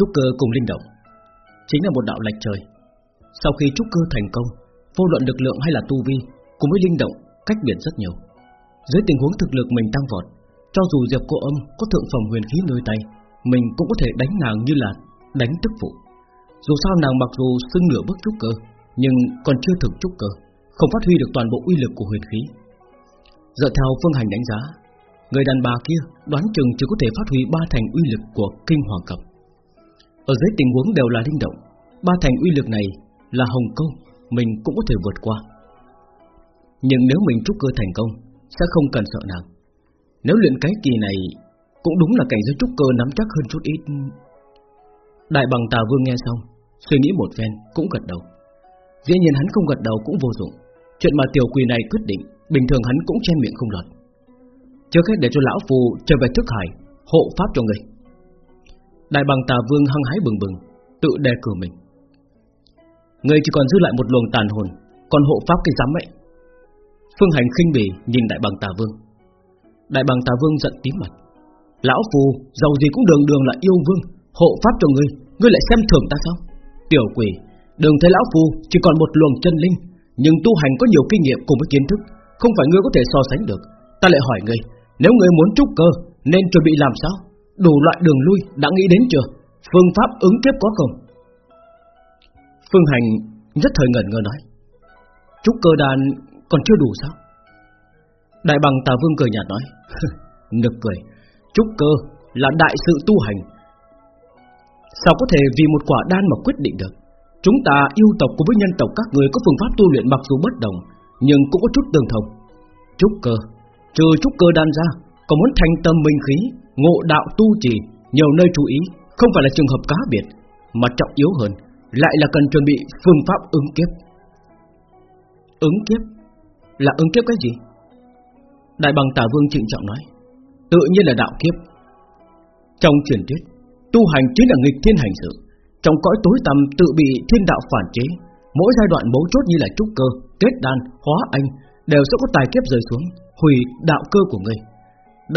Trúc cơ cùng linh động. Chính là một đạo lệch trời. Sau khi trúc cơ thành công, Vô luận lực lượng hay là tu vi, Cùng với linh động, cách biệt rất nhiều. Dưới tình huống thực lực mình tăng vọt, Cho dù Diệp Cô Âm có thượng phẩm huyền khí nơi tay, Mình cũng có thể đánh nàng như là Đánh tức phụ. Dù sao nàng mặc dù xưng nửa bước trúc cơ, Nhưng còn chưa thực trúc cơ, Không phát huy được toàn bộ uy lực của huyền khí. Dựa theo phương hành đánh giá, Người đàn bà kia đoán chừng chỉ có thể phát huy ba thành uy lực của kinh hoàng cập ở dưới tình huống đều là linh động, Ba thành uy lực này là hồng câu Mình cũng có thể vượt qua. Nhưng nếu mình trúc cơ thành công, Sẽ không cần sợ nàng. Nếu luyện cái kỳ này, Cũng đúng là cảnh giới trúc cơ nắm chắc hơn chút ít. Đại bằng tà vương nghe xong, Suy nghĩ một phen, cũng gật đầu. Dĩ nhiên hắn không gật đầu cũng vô dụng. Chuyện mà tiểu quỷ này quyết định, Bình thường hắn cũng chen miệng không lọt. Trước hết để cho lão phù trở về thức hải, Hộ pháp cho người. Đại bằng tà vương hăng hái bừng bừng, Tự đề cử mình. Người chỉ còn giữ lại một luồng tàn hồn, Còn hộ pháp cái giám ấy. Phương hành khinh bỉ nhìn đại bằng tà vương. Đại bằng tà vương giận tím mặt. Lão phù, giàu gì cũng đường đường là yêu vương, Hộ pháp cho ngươi Ngươi lại xem thường ta sao? Tiểu quỷ, Đừng thấy lão phù, chỉ còn một luồng chân linh, Nhưng tu hành có nhiều kinh nghiệm cùng với kiến thức, Không phải ngươi có thể so sánh được. Ta lại hỏi ngươi, Nếu ngươi muốn trúc cơ, Nên chuẩn bị làm sao? Đủ loại đường lui đã nghĩ đến chưa? Phương pháp ứng kiếp có không? Phương Hành rất thời ngẩn ngơ nói. Trúc cơ đàn còn chưa đủ sao? Đại bằng Tà Vương cười nhạt nói. Nực cười. Trúc cơ là đại sự tu hành. Sao có thể vì một quả đan mà quyết định được? Chúng ta yêu tộc cùng với nhân tộc các người có phương pháp tu luyện mặc dù bất đồng, Nhưng cũng có chút tương thông. Trúc cơ, Trừ trúc cơ đan ra, Còn muốn thành tâm minh khí Ngộ đạo tu trì Nhiều nơi chú ý Không phải là trường hợp cá biệt Mà trọng yếu hơn Lại là cần chuẩn bị phương pháp ứng kiếp. Ứng kiếp? Là ứng kiếp cái gì? Đại bằng tà vương trịnh trọng nói Tự nhiên là đạo kiếp. Trong truyền thuyết Tu hành chính là nghịch thiên hành sự. Trong cõi tối tăm tự bị thiên đạo phản chế Mỗi giai đoạn mấu chốt như là trúc cơ Kết đan, hóa anh Đều sẽ có tài kiếp rơi xuống Hủy đạo cơ của ngươi.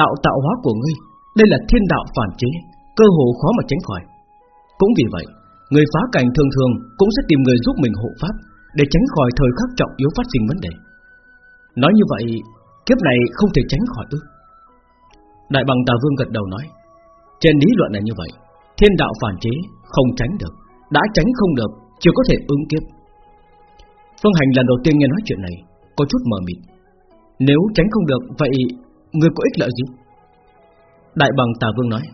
Đạo tạo hóa của ngươi đây là thiên đạo phản chế, Cơ hồ khó mà tránh khỏi. Cũng vì vậy, Người phá cảnh thường thường cũng sẽ tìm người giúp mình hộ pháp Để tránh khỏi thời khắc trọng yếu phát sinh vấn đề. Nói như vậy, Kiếp này không thể tránh khỏi ư? Đại bằng Tà Vương gật đầu nói, Trên lý luận là như vậy, Thiên đạo phản chế không tránh được, Đã tránh không được chỉ có thể ứng kiếp. Phương Hành lần đầu tiên nghe nói chuyện này, Có chút mờ mịt. Nếu tránh không được, Vậy người có ích lợi gì? Đại bằng Tà Vương nói,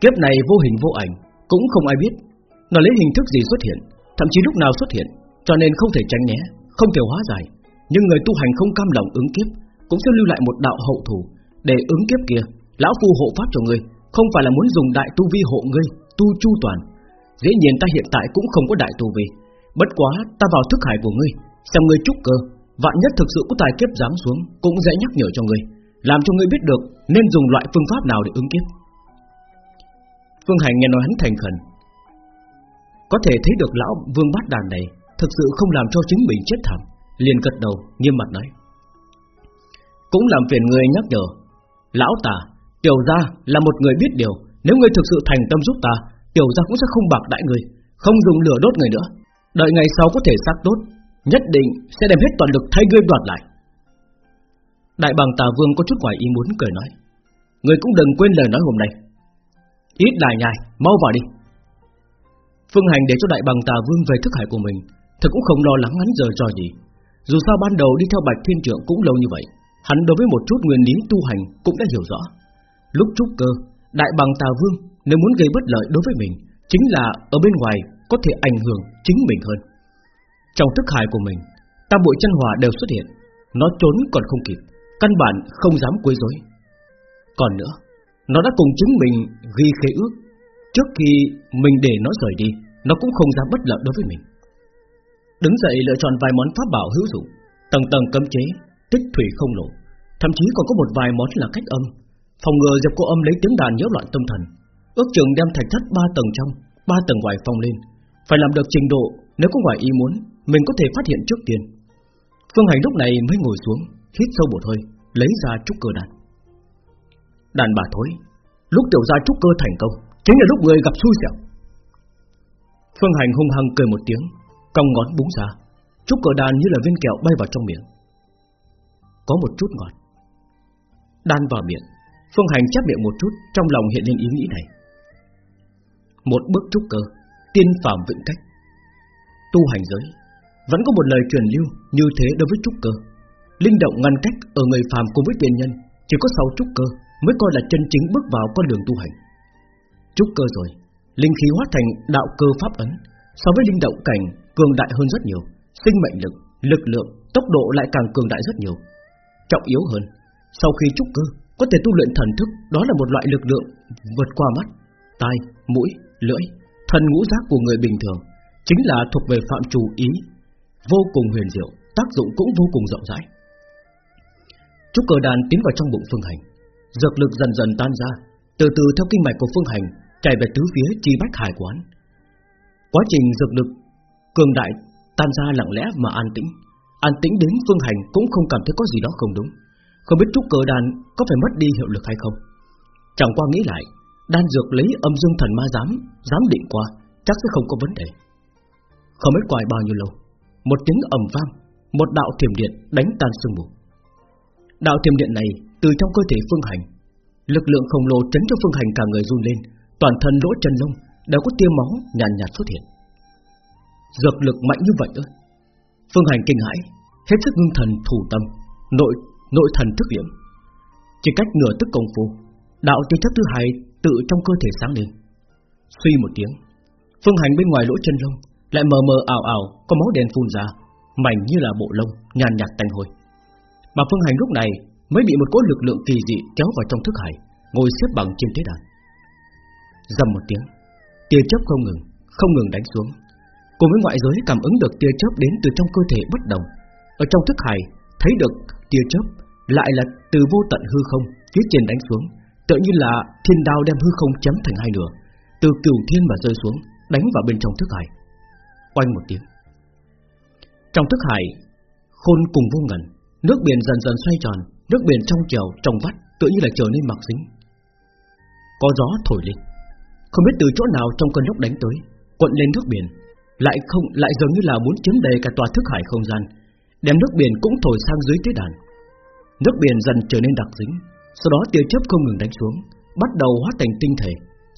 Kiếp này vô hình vô ảnh, Cũng không ai biết. Nó lấy hình thức gì xuất hiện, Thậm chí lúc nào xuất hiện, Cho nên không thể tránh né, Không thể hóa giải. Nhưng người tu hành không cam lòng ứng kiếp, Cũng sẽ lưu lại một đạo hậu thủ Để ứng kiếp kia. Lão phu hộ pháp cho ngươi, Không phải là muốn dùng đại tu vi hộ ngươi, Tu chu toàn. Dễ nhiên ta hiện tại cũng không có đại tu vi. Bất quá ta vào thức hải của ngươi, Xem ngươi trúc cơ, Vạn nhất thực sự có tài kiếp giáng xuống, Cũng dễ nhắc nhở cho ngươi. Làm cho ngươi biết được nên dùng loại phương pháp nào để ứng kiếp. Phương Hành nghe nói hắn thành khẩn. Có thể thấy được lão vương bát đàn này Thực sự không làm cho chính mình chết thảm, liền gật đầu, nghiêm mặt nói. Cũng làm phiền người nhắc nhở, Lão tà, Tiểu gia là một người biết điều, Nếu người thực sự thành tâm giúp ta, Tiểu gia cũng sẽ không bạc đại người Không dùng lửa đốt người nữa. Đợi ngày sau có thể xác tốt Nhất định sẽ đem hết toàn lực thay ngươi đoạt lại. Đại bàng tà vương có chút ngoài ý muốn cười nói. Người cũng đừng quên lời nói hôm nay. Ít đài nhài Mau vào đi. Phương hành để cho đại bàng tà vương về thức hải của mình, Thật cũng không lo lắng hắn giờ trò gì. Dù sao ban đầu đi theo bạch thiên trưởng cũng lâu như vậy, Hắn đối với một chút nguyên lý tu hành Cũng đã hiểu rõ. Lúc trúc cơ, Đại bàng tà vương nếu muốn gây bất lợi đối với mình, Chính là ở bên ngoài có thể ảnh hưởng chính mình hơn. Trong thức hải của mình, Tam bội chân hòa đều xuất hiện, Nó trốn còn không kịp. Căn bản không dám quấy rối. Còn nữa, Nó đã cùng chính mình ghi khế ước. Trước khi mình để nó rời đi, Nó cũng không dám bất lợi đối với mình. Đứng dậy lựa chọn vài món pháp bảo hữu dụng, Tầng tầng cấm chế, Tích thủy không lộ. Thậm chí còn có một vài món là cách âm. Phòng ngừa dập cô âm lấy tiếng đàn nhiễu loạn tâm thần. Ước chừng đem thạch thất ba tầng trong, ba tầng ngoài phòng lên. Phải làm được trình độ, Nếu có ngoài ý muốn, Mình có thể phát hiện trước tiên. Phương Hành lúc này mới ngồi xuống. Hít sâu một hơi Lấy ra trúc cơ đàn Đàn bà thối Lúc tiểu gia trúc cơ thành công Chính là lúc người gặp xui xẻo Phương Hành hung hăng cười một tiếng, cong ngón búng ra, trúc cơ đàn như là viên kẹo bay vào trong miệng. Có một chút ngọt. Đan vào miệng, Phương Hành chép miệng một chút, trong lòng hiện lên ý nghĩ này. Một bước trúc cơ, tiên phàm vĩnh cách. Tu hành giới, vẫn có một lời truyền lưu như thế đối với trúc cơ. Linh động ngăn cách ở người phàm cùng với tiền nhân, chỉ có sau trúc cơ mới coi là chân chính bước vào con đường tu hành. Trúc cơ rồi, linh khí hóa thành đạo cơ pháp ấn, so với linh động cảnh cường đại hơn rất nhiều, sinh mệnh lực, lực lượng, tốc độ lại càng cường đại rất nhiều. Trọng yếu hơn, sau khi trúc cơ, có thể tu luyện thần thức, đó là một loại lực lượng vượt qua mắt, tai, mũi, lưỡi, thần ngũ giác của người bình thường, chính là thuộc về phạm trù ý, vô cùng huyền diệu, tác dụng cũng vô cùng rộng rãi. Trúc cơ đàn tiến vào trong bụng Phương Hành, dược lực dần dần tan ra, từ từ theo kinh mạch của Phương Hành chạy về tứ phía chi bách hải quán. Quá trình dược lực cường đại tan ra lặng lẽ mà an tĩnh, an tĩnh đến Phương Hành cũng không cảm thấy có gì đó không đúng, không biết trúc cơ đan có phải mất đi hiệu lực hay không. Chẳng qua nghĩ lại, đan dược lấy âm dương thần ma giám giám định qua, chắc sẽ không có vấn đề. Không biết quài bao nhiêu lâu, một tiếng ầm vang, một đạo thiểm điện đánh tan sương mù. Đạo thiểm điện này từ trong cơ thể Phương Hành, lực lượng khổng lồ chấn cho Phương Hành cả người run lên, toàn thân lỗ chân lông đều có tia máu nhàn nhạt, nhạt xuất hiện. Dược lực mạnh như vậy ư? Phương Hành kinh hãi, hết sức ngưng thần thủ tâm, nội nội thần thức điểm. Chỉ cách nửa tức công phu, đạo tiêu chất thứ hai tự trong cơ thể sáng lên. Suy một tiếng, Phương Hành bên ngoài lỗ chân lông lại mờ mờ ảo ảo có máu đen phun ra, mảnh như là bộ lông, nhàn nhạt tanh hôi. Mà Phương Hành lúc này mới bị một cỗ lực lượng kỳ dị kéo vào trong thức hải, ngồi xếp bằng trên thế đàn. Dầm một tiếng, tia chớp không ngừng, không ngừng đánh xuống. Cùng với ngoại giới cảm ứng được tia chớp đến từ trong cơ thể bất đồng, ở trong thức hải thấy được tia chớp lại là từ vô tận hư không phía trên đánh xuống, tự như là thiên đao đem hư không chém thành hai nửa, từ cửu thiên mà rơi xuống, đánh vào bên trong thức hải. Oanh một tiếng. Trong thức hải, khôn cùng vô ngần, nước biển dần dần xoay tròn, nước biển trong trèo trong vắt, tự như là trở nên mặc dính. Có gió thổi lên, không biết từ chỗ nào trong cơn lốc đánh tới, Quận lên nước biển, lại không lại dường như là muốn chiếm đầy cả tòa thức hải không gian, đem nước biển cũng thổi sang dưới tế đàn. Nước biển dần trở nên đặc dính, sau đó tia chớp không ngừng đánh xuống, bắt đầu hóa thành tinh thể,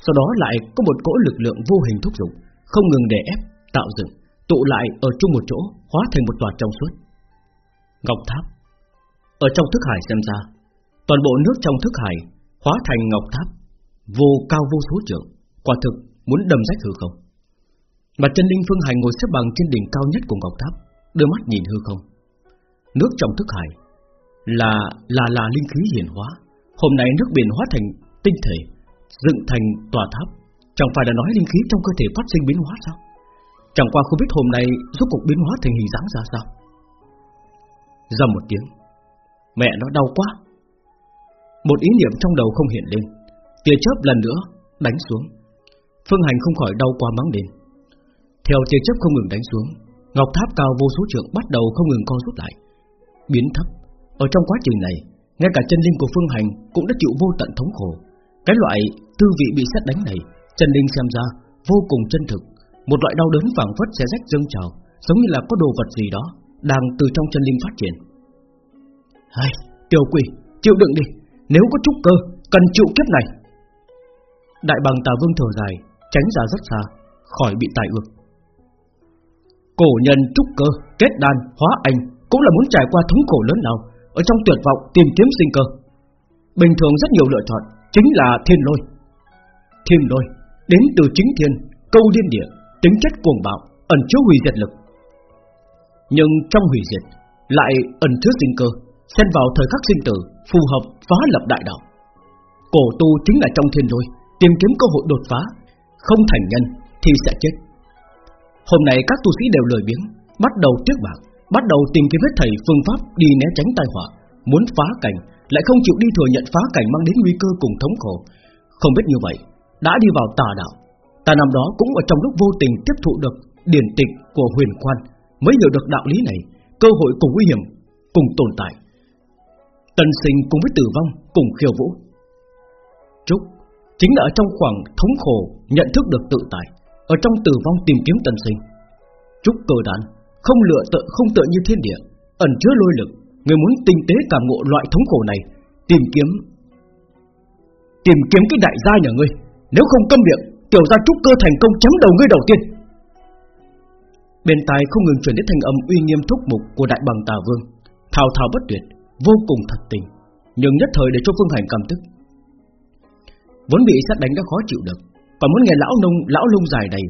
sau đó lại có một cỗ lực lượng vô hình thúc giục, không ngừng đè ép, tạo dựng, tụ lại ở chung một chỗ, hóa thành một tòa trong suốt. Ngọc tháp. Ở trong thức hải xem ra, toàn bộ nước trong thức hải hóa thành ngọc tháp, vô cao vô số trượng, quả thực muốn đâm rách hư không. Mà chân linh phương hành ngồi xếp bằng trên đỉnh cao nhất của ngọc tháp, đưa mắt nhìn hư không. Nước trong thức hải là là là linh khí hiển hóa. Hôm nay nước biển hóa thành tinh thể, dựng thành tòa tháp, chẳng phải là nói linh khí trong cơ thể phát sinh biến hóa sao? Chẳng qua không biết hôm nay rốt cuộc biến hóa thành hình dáng ra sao. Dầm một tiếng, mẹ nó đau quá. Một ý niệm trong đầu không hiện lên, tia chớp lần nữa đánh xuống. Phương Hành không khỏi đau quá mắng đến. Theo tia chớp không ngừng đánh xuống, ngọc tháp cao vô số trượng bắt đầu không ngừng co rút lại, biến thấp, ở trong quá trình này, ngay cả chân linh của Phương Hành cũng đã chịu vô tận thống khổ. Cái loại tư vị bị xét đánh này, chân linh xem ra vô cùng chân thực, một loại đau đớn phảng phất sẽ rách dâng trào, giống như là có đồ vật gì đó đang từ trong chân linh phát triển. Hay, tiểu quỷ, chịu đựng đi, nếu có trúc cơ, cần chịu kiếp này. Đại bằng Tà Vương thở dài, tránh ra rất xa, khỏi bị tài ước. Cổ nhân trúc cơ, kết đan, hóa anh cũng là muốn trải qua thống khổ lớn nào ở trong tuyệt vọng tìm kiếm sinh cơ. Bình thường rất nhiều lựa chọn, chính là thiên lôi. Thiên lôi đến từ chính thiên, câu liên địa, tính chất cuồng bạo, ẩn chứa hủy diệt lực. Nhưng trong hủy diệt lại ẩn chứa sinh cơ, xen vào thời khắc sinh tử, phù hợp phá lập đại đạo. Cổ tu chính là trong thiên lôi, tìm kiếm cơ hội đột phá, không thành nhân thì sẽ chết. Hôm nay các tu sĩ đều lười biếng, bắt đầu tiếc bạc, bắt đầu tìm kiếm hết thầy phương pháp đi né tránh tai họa, muốn phá cảnh lại không chịu đi thừa nhận phá cảnh mang đến nguy cơ cùng thống khổ. Không biết như vậy, đã đi vào tà đạo. Ta năm đó cũng ở trong lúc vô tình tiếp thụ được điển tịch của huyền quan, mới hiểu được đạo lý này, cơ hội cùng nguy hiểm cùng tồn tại. Tân sinh cùng với tử vong cùng khiêu vũ. Trúc chính là ở trong khoảng thống khổ nhận thức được tự tại, Ở trong tử vong tìm kiếm tân sinh Trúc cơ đàn Không lựa tự không tựa như thiên địa Ẩn chứa lôi lực Người muốn tinh tế cảm ngộ loại thống khổ này Tìm kiếm Tìm kiếm cái đại gia nhà ngươi Nếu không câm miệng Tiểu gia trúc cơ thành công chấm đầu ngươi đầu tiên Bên tai không ngừng truyền đến thanh âm uy nghiêm thúc mục của đại bằng tà vương. Thao thao bất tuyệt, Vô cùng thật tình, Nhưng nhất thời để cho Phương Hành cảm tức. Vốn bị sát đánh đã khó chịu được, Còn muốn nghe lão nông, lão lông dài đầy,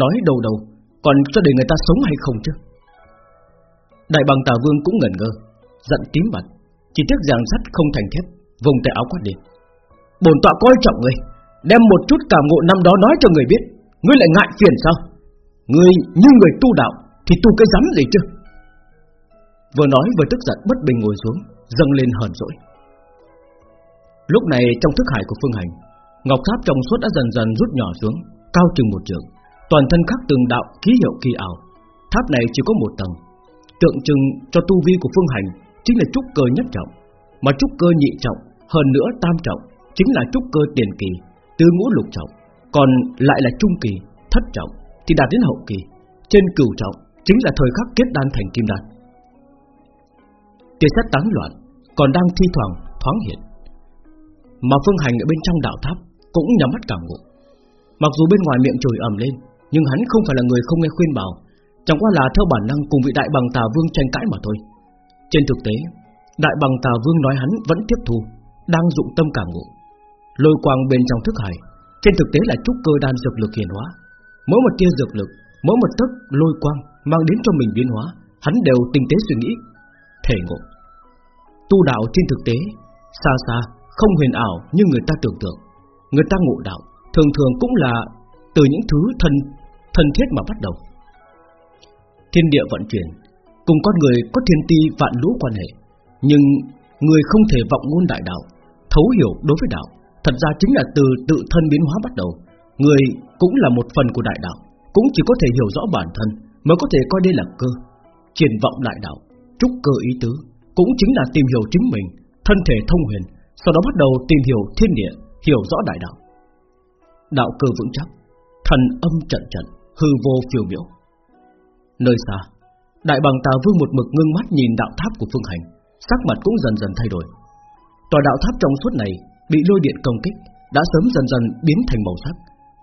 Nói đầu đầu, Còn cho để người ta sống hay không chứ? Đại bằng tà vương cũng ngẩn ngơ, Giận tím mặt, Chỉ tiếc giảng sắt không thành thép, Vùng tay áo quát đi Bổn tọa coi trọng người, Đem một chút cảm ngộ năm đó nói cho người biết, Ngươi lại ngại phiền sao? Người như người tu đạo Thì tu cái rắm gì chứ? Vừa nói vừa tức giận bất bình ngồi xuống Dâng lên hờn dỗi. Lúc này trong thức hải của Phương Hành Ngọc tháp trong suốt đã dần dần rút nhỏ xuống Cao chừng một trường Toàn thân khắc từng đạo ký hiệu kỳ ảo. Tháp này chỉ có một tầng Tượng trưng cho tu vi của Phương Hành Chính là trúc cơ nhất trọng Mà trúc cơ nhị trọng Hơn nữa tam trọng Chính là trúc cơ tiền kỳ Từ ngũ lục trọng Còn lại là trung kỳ, thất trọng. Thì đạt đến hậu kỳ. Trên cửu trọng Chính là thời khắc kết đan thành kim đan. Tia sát tán loạn Còn đang thi thoảng thoáng hiện. Mà Phương Hành ở bên trong đạo tháp Cũng nhắm mắt cảm ngộ. Mặc dù bên ngoài miệng chửi ầm lên, Nhưng hắn không phải là người không nghe khuyên bảo, Chẳng qua là theo bản năng cùng vị đại bằng tà vương tranh cãi mà thôi. Trên thực tế, Đại bằng tà vương nói hắn vẫn tiếp thu, Đang dụng tâm cảm ngộ. Lôi quang bên trong thức hải, Trên thực tế là trúc cơ đan dược lực hiển hóa. Mỗi một tia dược lực, Mỗi một tấc lôi quang mang đến cho mình biến hóa, Hắn đều tinh tế suy nghĩ. Thể ngộ. Tu đạo trên thực tế, Xa xa không huyền ảo như người ta tưởng tượng. Người ta ngộ đạo, Thường thường cũng là từ những thứ thân thân thiết mà bắt đầu. Thiên địa vận chuyển, Cùng con người có thiên ti vạn lũ quan hệ, Nhưng người không thể vọng ngôn đại đạo, Thấu hiểu đối với đạo, Thật ra chính là từ tự thân biến hóa bắt đầu. Người cũng là một phần của đại đạo, Cũng chỉ có thể hiểu rõ bản thân Mới có thể coi đây là cơ. Triển vọng đại đạo, Trúc cơ ý tứ, Cũng chính là tìm hiểu chính mình, Thân thể thông huyền, Sau đó bắt đầu tìm hiểu thiên địa, Hiểu rõ đại đạo. Đạo cơ vững chắc, Thần âm trận trận, Hư vô phiêu miểu. Nơi xa, Đại bằng tà vương một mực ngưng mắt nhìn đạo tháp của Phương Hành, Sắc mặt cũng dần dần thay đổi. Tòa đạo tháp trong suốt này Bị lôi điện công kích, Đã sớm dần dần biến thành màu sắc.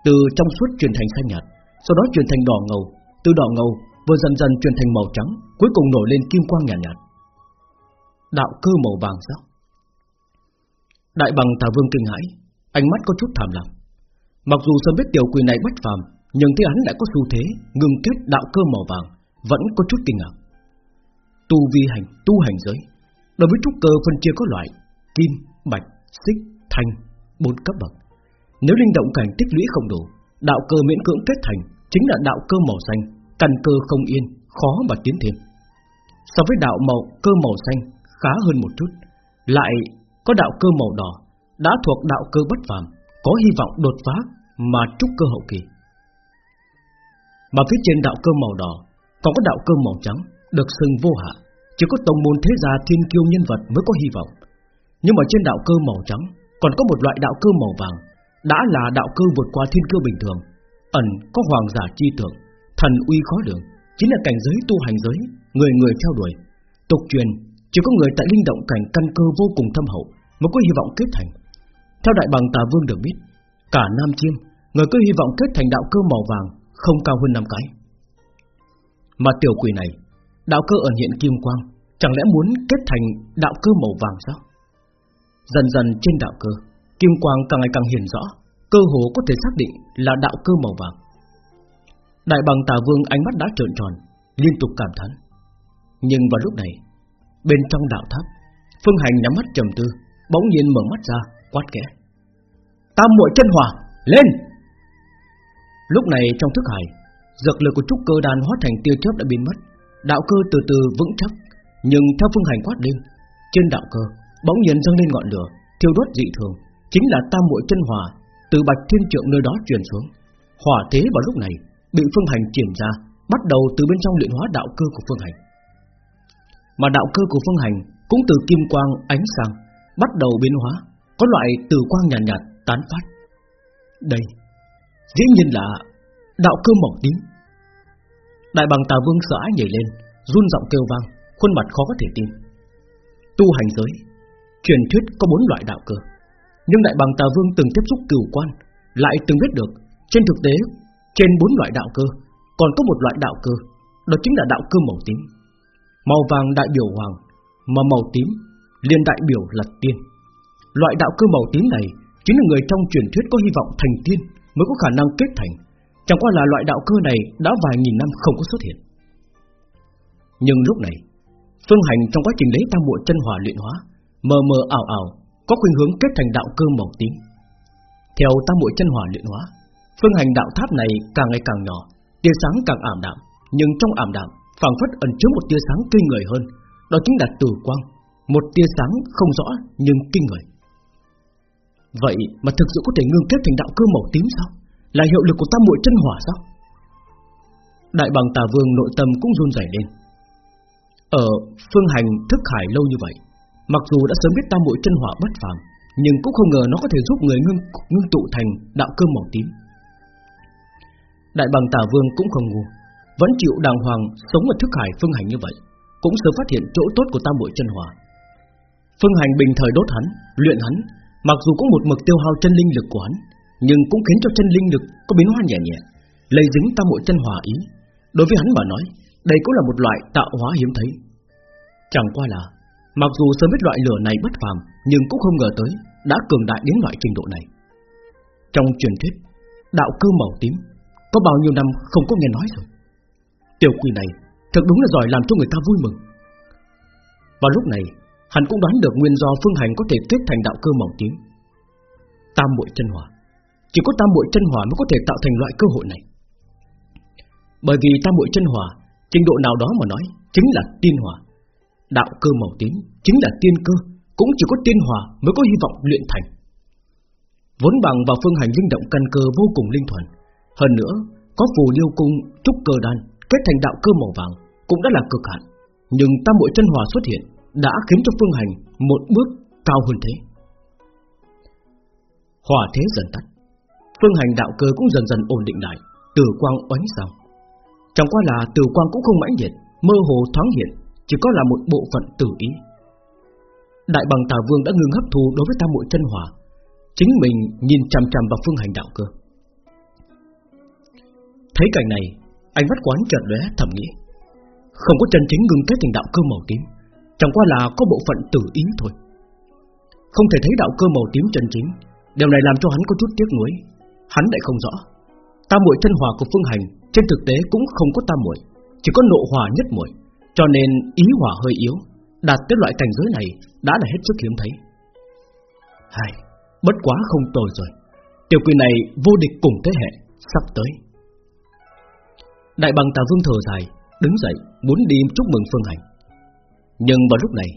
Từ trong suốt chuyển thành xanh nhạt Sau đó chuyển thành đỏ ngầu Từ đỏ ngầu vừa dần dần chuyển thành màu trắng Cuối cùng nổi lên kim quang nhạt nhạt. Đạo cơ màu vàng sao Đại bằng tà vương kinh hãi Ánh mắt có chút thảm lặng. Mặc dù sớm biết tiểu quỷ này bất phàm Nhưng thấy hắn lại có xu thế Ngừng kết đạo cơ màu vàng Vẫn có chút kinh ngạc. Tu vi hành, tu hành giới Đối với trúc cơ phân chia có loại Kim, bạch, xích, thanh bốn cấp bậc. Nếu linh động cảnh tích lũy không đủ Đạo cơ miễn cưỡng kết thành Chính là đạo cơ màu xanh Căn cơ không yên, khó mà tiến thêm. So với đạo màu cơ màu xanh Khá hơn một chút Lại có đạo cơ màu đỏ Đã thuộc đạo cơ bất phàm Có hy vọng đột phá mà trúc cơ hậu kỳ. Mà phía trên đạo cơ màu đỏ Còn có đạo cơ màu trắng Được sừng vô hạ Chỉ có tông môn thế gia thiên kiêu nhân vật mới có hy vọng. Nhưng mà trên đạo cơ màu trắng Còn có một loại đạo cơ màu vàng đã là đạo cơ vượt qua thiên cơ bình thường Ẩn có hoàng giả chi tưởng, Thần uy khó lường Chính là cảnh giới tu hành giới Người người theo đuổi. Tục truyền Chỉ có người tại linh động cảnh căn cơ vô cùng thâm hậu Mới có hy vọng kết thành. Theo đại bằng tà vương được biết Cả Nam Chiêm Người có hy vọng kết thành đạo cơ màu vàng Không cao hơn năm cái. Mà tiểu quỷ này Đạo cơ ẩn hiện kim quang Chẳng lẽ muốn kết thành đạo cơ màu vàng sao? Dần dần trên đạo cơ Kim quang càng ngày càng hiển rõ, Cơ hồ có thể xác định là đạo cơ màu vàng. Đại bằng tà vương ánh mắt đã trợn tròn, Liên tục cảm thán. Nhưng vào lúc này, Bên trong đạo tháp, Phương Hành nhắm mắt trầm tư, Bỗng nhiên mở mắt ra, quát kẽ Tam muội chân hỏa, lên! Lúc này trong thức hải, Dược lực của trúc cơ đàn hóa thành tiêu chớp đã biến mất. Đạo cơ từ từ vững chắc, Nhưng theo phương hành quát lên, Trên đạo cơ bỗng nhiên dâng lên ngọn lửa, Thiêu đốt dị thường. Chính là tam muội chân hỏa Từ bạch thiên trượng nơi đó truyền xuống. Hỏa thế vào lúc này Bị phương hành triển ra Bắt đầu từ bên trong luyện hóa đạo cơ của phương hành. Mà đạo cơ của phương hành Cũng từ kim quang ánh sáng Bắt đầu biến hóa Có loại từ quang nhàn nhạt, nhạt tán phát. Đây Dĩ nhiên là Đạo cơ mỏng tím Đại bằng tà vương sợ ái nhảy lên Run giọng kêu vang Khuôn mặt khó có thể tin. Tu hành giới Truyền thuyết có bốn loại đạo cơ. Nhưng đại bằng tà vương từng tiếp xúc cửu quan, Lại từng biết được, Trên thực tế, Trên bốn loại đạo cơ, Còn có một loại đạo cơ, Đó chính là đạo cơ màu tím. Màu vàng đại biểu hoàng, Mà màu tím liên đại biểu là tiên. Loại đạo cơ màu tím này Chính là người trong truyền thuyết có hy vọng thành tiên Mới có khả năng kết thành, Chẳng qua là loại đạo cơ này Đã vài nghìn năm không có xuất hiện. Nhưng lúc này, Phương hành trong quá trình lấy tam muội chân hỏa luyện hóa, Mờ mờ ảo ảo có khuynh hướng kết thành đạo cơ màu tím. Theo tam muội chân hỏa luyện hóa, Phương hành đạo tháp này càng ngày càng nhỏ, Tia sáng càng ảm đạm, Nhưng trong ảm đạm, phảng phất ẩn chứa một tia sáng kinh người hơn, Đó chính là tử quang, Một tia sáng không rõ nhưng kinh người. Vậy mà thực sự có thể ngưng kết thành đạo cơ màu tím sao? Là hiệu lực của tam muội chân hỏa sao? Đại bằng tà vương nội tâm cũng run rẩy lên. Ở phương hành thức hải lâu như vậy Mặc dù đã sớm biết tam muội chân hỏa bất phàm Nhưng cũng không ngờ nó có thể giúp người ngưng, ngưng tụ thành đạo cơ màu tím. Đại bằng tà vương cũng không ngu Vẫn chịu đàng hoàng sống ở thức hải phương hành như vậy Cũng sớm phát hiện chỗ tốt của tam muội chân hỏa Phương hành bình thời đốt hắn Luyện hắn Mặc dù có một mực tiêu hao chân linh lực của hắn Nhưng cũng khiến cho chân linh lực có biến hóa nhẹ nhẹ Lấy dính tam muội chân hỏa ý. Đối với hắn mà nói Đây cũng là một loại tạo hóa hiếm thấy. Chẳng qua là Mặc dù sớm biết loại lửa này bất phàm, Nhưng cũng không ngờ tới Đã cường đại đến loại trình độ này. Trong truyền thuyết, Đạo cơ màu tím, Có bao nhiêu năm không có nghe nói rồi? Tiểu quỷ này Thật đúng là giỏi làm cho người ta vui mừng. Và lúc này, Hắn cũng đoán được nguyên do phương hành có thể kết thành đạo cơ màu tím. Tam muội chân hỏa, Chỉ có tam muội chân hỏa mới có thể tạo thành loại cơ hội này. Bởi vì tam muội chân hỏa, Trình độ nào đó mà nói Chính là tiên hỏa. Đạo cơ màu tím chính là tiên cơ Cũng chỉ có tiên hòa mới có hy vọng luyện thành Vốn bằng vào phương hành linh động căn cơ vô cùng linh thuần Hơn nữa Có phù liêu cung trúc cơ đan Kết thành đạo cơ màu vàng Cũng đã là cực hạn Nhưng tam muội chân hòa xuất hiện đã khiến cho Phương Hành một bước cao hơn thế. Hỏa thế dần tắt, Phương Hành đạo cơ cũng dần dần ổn định lại, từ quang oánh sao. Chẳng qua là từ quang cũng không mãnh liệt, mơ hồ thoáng hiện, chỉ có là một bộ phận tử ý. Đại bằng Tà Vương đã ngừng hấp thu đối với tam muội chân hỏa, chính mình nhìn chằm chằm vào Phương Hành đạo cơ. Thấy cảnh này, ánh mắt quán chợt lóe thầm nghĩ, không có chân chính ngừng kết thành đạo cơ màu tím Chẳng qua là có bộ phận tử ý thôi Không thể thấy đạo cơ màu tím chân chính Điều này làm cho hắn có chút tiếc nuối Hắn lại không rõ Tam muội chân hỏa của phương hành Trên thực tế cũng không có tam muội Chỉ có nộ hỏa nhất muội cho nên ý hỏa hơi yếu Đạt tới loại cảnh giới này đã là hết sức hiếm thấy. Hai Bất quá không tồi rồi. Tiểu quỷ này vô địch cùng thế hệ Sắp tới. Đại bằng tà vương thở dài Đứng dậy muốn đi chúc mừng phương hành. Nhưng vào lúc này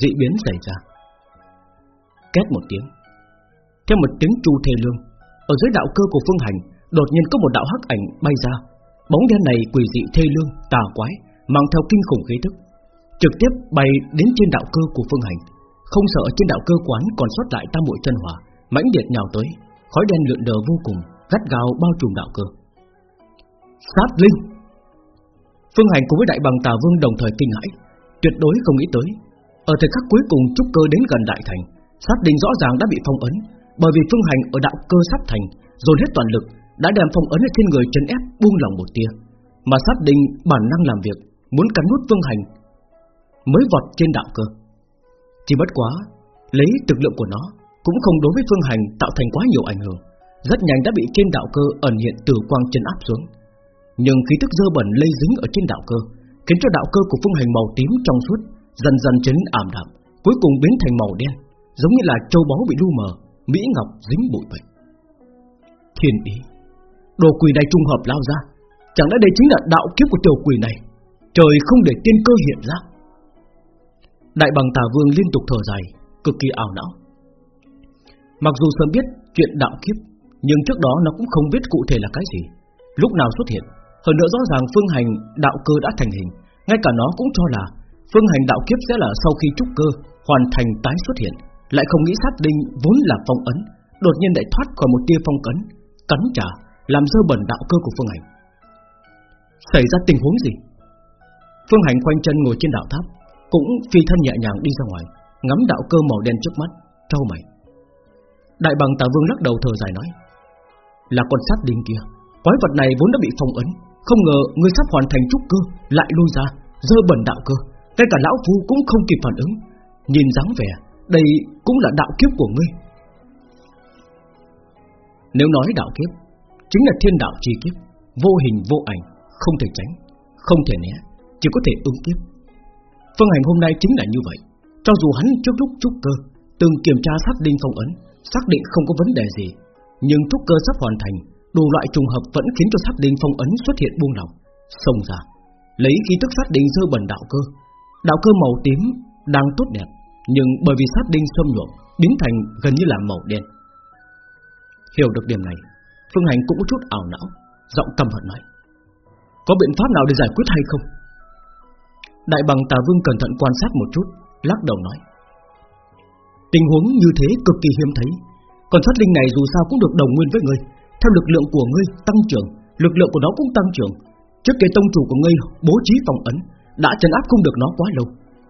Dị biến xảy ra. Két một tiếng. Theo một tiếng chu thê lương Ở dưới đạo cơ của phương hành Đột nhiên có một đạo hắc ảnh bay ra. Bóng đen này quỷ dị thê lương, tà quái Mang theo kinh khủng khí tức Trực tiếp bay đến trên đạo cơ của phương hành. Không sợ trên đạo cơ quán còn sót lại tam muội chân hỏa mãnh liệt nhào tới Khói đen lượn đờ vô cùng Gắt gao bao trùm đạo cơ. Sát linh! Phương hành cùng với đại bằng tà vương đồng thời kinh hãi tuyệt đối không nghĩ tới. Ở thời khắc cuối cùng trúc cơ đến gần đại thành, sát đình rõ ràng đã bị phong ấn, bởi vì phương hành ở đạo cơ sắp thành, dồn hết toàn lực, đã đem phong ấn ở trên người trấn ép buông lòng một tia, mà sát đình bản năng làm việc, muốn cắn nuốt phương hành, mới vọt trên đạo cơ. Chỉ bất quá, lấy thực lượng của nó, cũng không đối với phương hành tạo thành quá nhiều ảnh hưởng, rất nhanh đã bị trên đạo cơ ẩn hiện từ quang chân áp xuống. Nhưng khí tức dơ bẩn lây dính ở trên đạo cơ, khiến cho đạo cơ của phương hành màu tím trong suốt dần dần trở nên ảm đạm, cuối cùng biến thành màu đen, giống như là châu báu bị lu mờ, mỹ ngọc dính bụi vậy. Thiên ý, đồ quỷ này trùng hợp lao ra, chẳng lẽ đây chính là đạo kiếp của tiểu quỷ này? Trời không để tiên cơ hiện ra. Đại bằng tà vương liên tục thở dài, cực kỳ ảo não. Mặc dù sớm biết chuyện đạo kiếp, nhưng trước đó nó cũng không biết cụ thể là cái gì, lúc nào xuất hiện hơn nữa rõ ràng phương hành đạo cơ đã thành hình. Ngay cả nó cũng cho là Phương hành đạo kiếp sẽ là sau khi trúc cơ Hoàn thành tái xuất hiện. Lại không nghĩ sát đinh vốn là phong ấn Đột nhiên lại thoát khỏi một tia phong cấn Cắn trả Làm dơ bẩn đạo cơ của Phương Hành. Xảy ra tình huống gì? Phương Hành khoanh chân ngồi trên đạo tháp Cũng phi thân nhẹ nhàng đi ra ngoài Ngắm đạo cơ màu đen trước mắt Trâu mày. Đại bằng tà vương lắc đầu thở dài nói Là con sát đinh kia Quái vật này vốn đã bị phong ấn Không ngờ người sắp hoàn thành trúc cơ Lại lui ra, dơ bẩn đạo cơ Ngay cả lão phu cũng không kịp phản ứng. Nhìn dáng vẻ, đây cũng là đạo kiếp của ngươi. Nếu nói đạo kiếp Chính là thiên đạo chi kiếp Vô hình vô ảnh, không thể tránh Không thể né, chỉ có thể ứng kiếp Phương hành hôm nay chính là như vậy. Cho dù hắn trước lúc trúc cơ, Từng kiểm tra sát đinh phong ấn, Xác định không có vấn đề gì, Nhưng trúc cơ sắp hoàn thành, Đủ loại trùng hợp vẫn khiến cho sát đinh phong ấn xuất hiện buông lỏng, Xông ra. Lấy khí tức sát đinh dơ bẩn đạo cơ. Đạo cơ màu tím đang tốt đẹp, Nhưng bởi vì sát đinh xâm nhuộm Biến thành gần như là màu đen. Hiểu được điểm này, Phương Hành cũng có chút ảo não, Giọng căm hận nói. Có biện pháp nào để giải quyết hay không? Đại bằng tà vương cẩn thận quan sát một chút, Lắc đầu nói. Tình huống như thế cực kỳ hiếm thấy, Còn sát linh này dù sao cũng được đồng nguyên với ngươi. Theo lực lượng của ngươi tăng trưởng, Lực lượng của nó cũng tăng trưởng. Trước kia tông chủ của ngươi bố trí phòng ấn, Đã trấn áp không được nó quá lâu.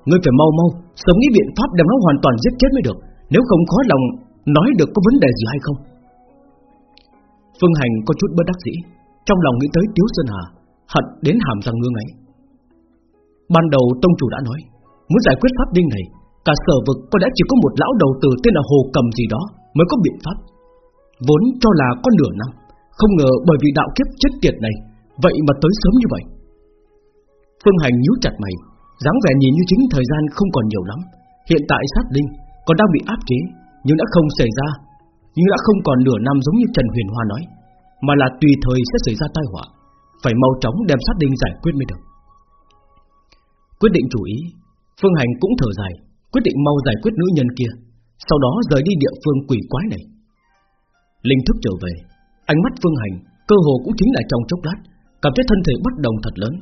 Ngươi phải mau mau Sống nghĩ biện pháp đem nó hoàn toàn giết chết mới được, Nếu không khó lòng nói được có vấn đề gì hay không. Phương Hành có chút bất đắc dĩ, Trong lòng nghĩ tới Tiếu Sơn Hà, Hận đến hàm răng ngương ấy Ban đầu tông chủ đã nói, Muốn giải quyết pháp đinh này, Cả sở vực có lẽ chỉ có một lão đầu tử tên là Hồ Cầm gì đó Mới có biện pháp. Vốn cho là có nửa năm, Không ngờ bởi vì đạo kiếp chết tiệt này, Vậy mà tới sớm như vậy. Phương Hành nhíu chặt mày, dáng vẻ nhìn như chính thời gian không còn nhiều lắm. Hiện tại sát đinh còn đang bị áp chế, Nhưng đã không xảy ra, Nhưng đã không còn nửa năm giống như Trần Huyền Hoa nói, Mà là tùy thời sẽ xảy ra tai họa. Phải mau chóng đem sát đinh giải quyết mới được. Quyết định chủ ý. Phương Hành cũng thở dài, Quyết định mau giải quyết nữ nhân kia, Sau đó rời đi địa phương quỷ quái này. Linh thức trở về, Ánh mắt Phương Hành, Cơ hồ cũng chính là trong chốc lát, Cảm thấy thân thể bất đồng thật lớn.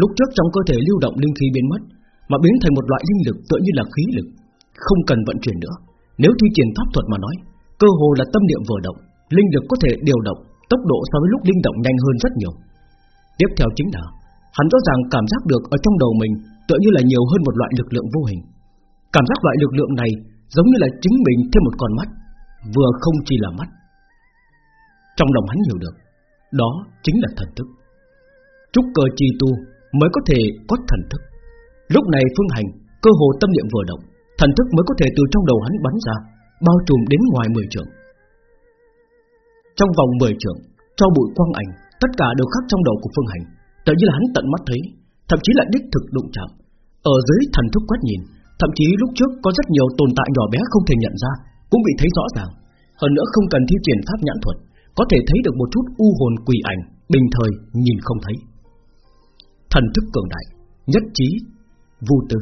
Lúc trước trong cơ thể lưu động linh khí biến mất, Mà biến thành một loại linh lực tựa như là khí lực, Không cần vận chuyển nữa. Nếu thi triển pháp thuật mà nói, Cơ hồ là tâm niệm vừa động, Linh lực có thể điều động Tốc độ so với lúc linh động nhanh hơn rất nhiều. Tiếp theo chính là, Hắn rõ ràng cảm giác được ở trong đầu mình Tựa như là nhiều hơn một loại lực lượng vô hình. Cảm giác loại lực lượng này Giống như là chính mình thêm một con mắt, Vừa không chỉ là mắt. Trong lòng hắn hiểu được, Đó chính là thần thức. Trúc cơ chi tu mới có thể có thần thức. Lúc này phương hành, Cơ hồ tâm niệm vừa động, Thần thức mới có thể từ trong đầu hắn bắn ra, Bao trùm đến ngoài 10 trường. Trong vòng 10 trường, Cho bụi quang ảnh, Tất cả đều khắc trong đầu của phương hành Tự như là hắn tận mắt thấy. Thậm chí là đích thực đụng chạm. Ở dưới thần thức quét nhìn, Thậm chí lúc trước có rất nhiều tồn tại nhỏ bé không thể nhận ra, Cũng bị thấy rõ ràng. Hơn nữa không cần thi triển pháp nhãn thuật, Có thể thấy được một chút u hồn quỷ ảnh, Bình thời nhìn không thấy. Thần thức cường đại, Nhất trí, Vô tư.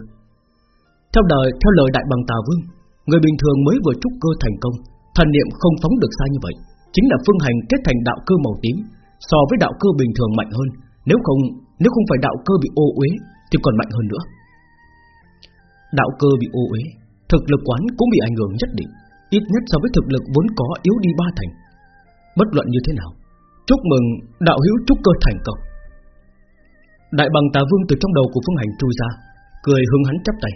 Theo đời, theo lời đại bằng tà vương, Người bình thường mới vừa trúc cơ thành công, Thần niệm không phóng được xa như vậy, Chính là phương hành kết thành đạo cơ màu tím, So với đạo cơ bình thường mạnh hơn, Nếu không nếu không phải đạo cơ bị ô uế Thì còn mạnh hơn nữa. Đạo cơ bị ô uế Thực lực quán cũng bị ảnh hưởng nhất định Ít nhất so với thực lực vốn có yếu đi ba thành. Bất luận như thế nào Chúc mừng đạo hữu trúc cơ thành công. Đại bằng tà vương từ trong đầu của Phương Hành trôi ra Cười hướng hắn chắp tay.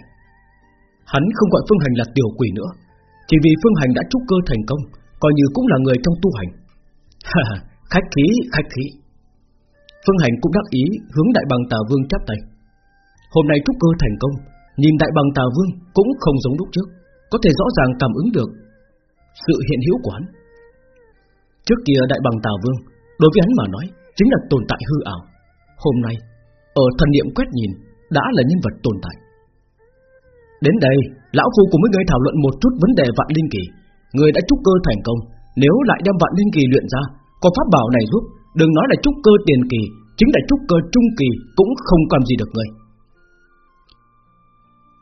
Hắn không gọi Phương Hành là tiểu quỷ nữa Chỉ vì Phương Hành đã trúc cơ thành công Coi như cũng là người trong tu hành. Khách khí, khách khí. Phương Hành cũng đắc ý, Hướng đại bằng tà vương chắp tay. Hôm nay trúc cơ thành công, Nhìn đại bằng tà vương cũng không giống lúc trước, Có thể rõ ràng cảm ứng được Sự hiện hữu của hắn. Trước kia đại bằng tà vương, Đối với hắn mà nói, Chính là tồn tại hư ảo. Hôm nay, ở thần niệm quét nhìn, Đã là nhân vật tồn tại. Đến đây, Lão Phu cùng với người thảo luận một chút vấn đề vạn linh kỳ. Người đã trúc cơ thành công, Nếu lại đem vạn linh kỳ luyện ra, Có pháp bảo này giúp Đừng nói là trúc cơ tiền kỳ Chính là trúc cơ trung kỳ Cũng không còn gì được người.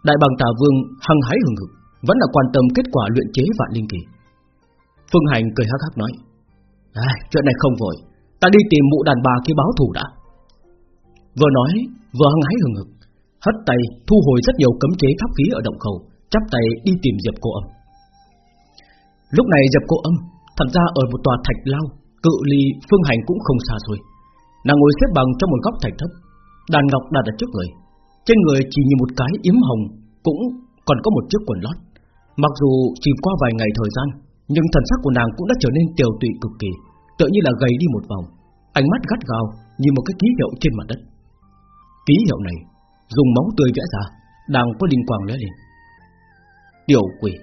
Đại bằng tà vương hăng hái hưởng hực Vẫn là quan tâm kết quả luyện chế vạn linh kỳ. Phương Hành cười hắc hắc nói à, Chuyện này không vội Ta đi tìm mụ đàn bà kia báo thù đã. Vừa nói vừa hăng hái hừng hực Hất tay thu hồi rất nhiều cấm chế pháp khí ở động khẩu Chắp tay đi tìm Diệp Cô Âm. Lúc này Diệp Cô Âm Thật ra ở một tòa thạch lao Cự ly phương hành cũng không xa xôi. Nàng ngồi xếp bằng trong một góc thạch thất, Đàn ngọc đặt ở trước người. Trên người chỉ như một cái yếm hồng Cũng còn có một chiếc quần lót. Mặc dù chỉ qua vài ngày thời gian Nhưng thần sắc của nàng cũng đã trở nên tiều tụy cực kỳ Tự như là gầy đi một vòng. Ánh mắt gắt gao như một cái ký hiệu trên mặt đất. Ký hiệu này Dùng máu tươi vẽ ra Đang có linh quang lóe lên. Tiểu quỷ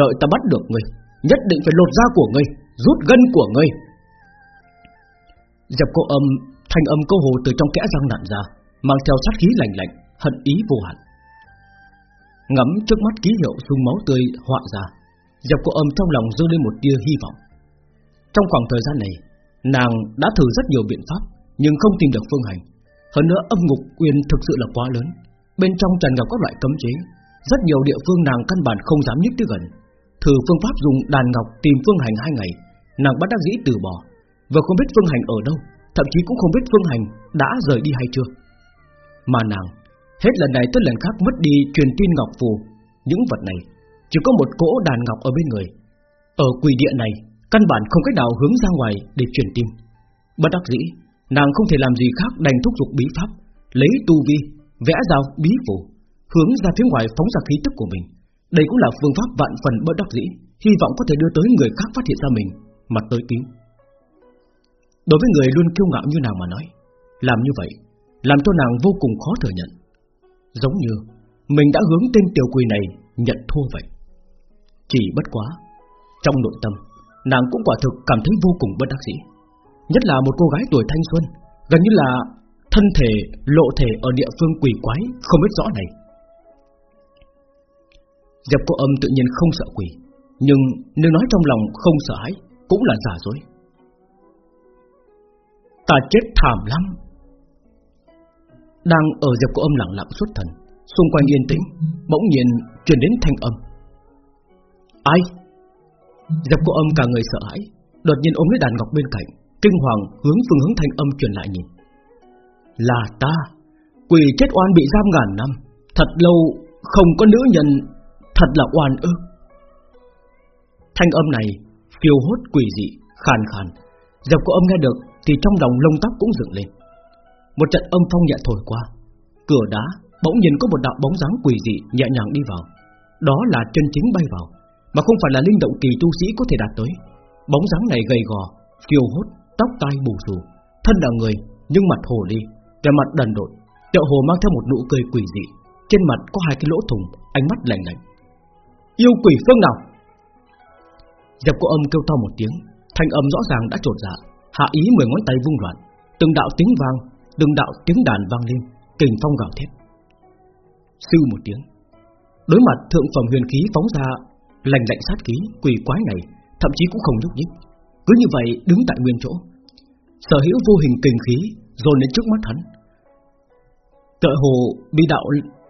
Đợi ta bắt được ngươi Nhất định phải lột da của ngươi Rút gân của ngươi. Dập cô âm, Thanh âm cô hồ từ trong kẽ răng nặn ra, Mang theo sát khí lạnh lạnh, Hận ý vô hạn. Ngắm trước mắt ký hiệu dùng máu tươi họa ra, Dập cô âm trong lòng dâng lên một tia hy vọng. Trong khoảng thời gian này, Nàng đã thử rất nhiều biện pháp, Nhưng không tìm được phương hành. Hơn nữa âm ngục quyền thực sự là quá lớn. Bên trong tràn ngập các loại cấm chế, Rất nhiều địa phương nàng căn bản không dám nhích tới gần. Thử phương pháp dùng đàn ngọc tìm phương hành hai ngày, Nàng bắt đắc dĩ từ bỏ và không biết phương hành ở đâu, Thậm chí cũng không biết phương hành đã rời đi hay chưa. Mà nàng, Hết lần này tới lần khác mất đi truyền tin ngọc phù. Những vật này, Chỉ có một cỗ đàn ngọc ở bên người. Ở quỷ địa này, Căn bản không cách nào hướng ra ngoài để truyền tin. Bất đắc dĩ, Nàng không thể làm gì khác đành thúc giục bí pháp, Lấy tu vi, Vẽ ra bí phù Hướng ra phía ngoài phóng ra khí tức của mình. Đây cũng là phương pháp vạn phần bất đắc dĩ, Hy vọng có thể đưa tới người khác phát hiện ra mình, mặt tới cứu Đối với người luôn kiêu ngạo như nàng mà nói, Làm như vậy, Làm cho nàng vô cùng khó thừa nhận. Giống như Mình đã hướng tên tiểu quỷ này nhận thua vậy. Chỉ bất quá, Trong nội tâm, Nàng cũng quả thực cảm thấy vô cùng bất đắc dĩ. Nhất là một cô gái tuổi thanh xuân, Gần như là thân thể, lộ thể ở địa phương quỷ quái, Không biết rõ này. Diệp cô âm tự nhiên không sợ quỷ, Nhưng nếu nói trong lòng không sợ hãi, Cũng là giả dối. Ta chết thảm lắm. Đang ở Diệp cô âm lặng lặng xuất thần, Xung quanh yên tĩnh, Bỗng nhiên truyền đến thanh âm. Ai? Diệp cô âm cả người sợ hãi, Đột nhiên ôm lấy đàn ngọc bên cạnh, Kinh hoàng hướng phương hướng thanh âm truyền lại nhìn. Là ta, Quỷ chết oan bị giam ngàn năm, Thật lâu không có nữ nhân, Thật là oan ức. Thanh âm này Phiêu hốt quỷ dị, Khàn khàn. Dập cô âm nghe được thì trong lòng lông tóc cũng dựng lên. Một trận âm phong nhẹ thổi qua. Cửa đá bỗng nhìn có một đạo bóng dáng quỷ dị Nhẹ nhàng đi vào. Đó là chân chính bay vào Mà không phải là linh động kỳ tu sĩ có thể đạt tới. Bóng dáng này gầy gò kiều hốt tóc tai bù xù, thân là người nhưng mặt hồ ly, vẻ mặt đần độn, tựa hồ mang theo một nụ cười quỷ dị, trên mặt có hai cái lỗ thủng, ánh mắt lạnh lạnh. Yêu quỷ phương nào? dập Cô Âm kêu to một tiếng, thanh âm rõ ràng đã trột dạ, hạ ý mười ngón tay vung loạn, từng đạo tiếng vang, từng đạo tiếng đàn vang lên, kình phong gào thét. Sư một tiếng, đối mặt thượng phẩm huyền khí phóng ra lạnh lạnh sát khí quỷ quái này, thậm chí cũng không nhúc nhích, cứ như vậy đứng tại nguyên chỗ, sở hữu vô hình kình khí dồn đến trước mắt hắn. Tựa hồ bị đạo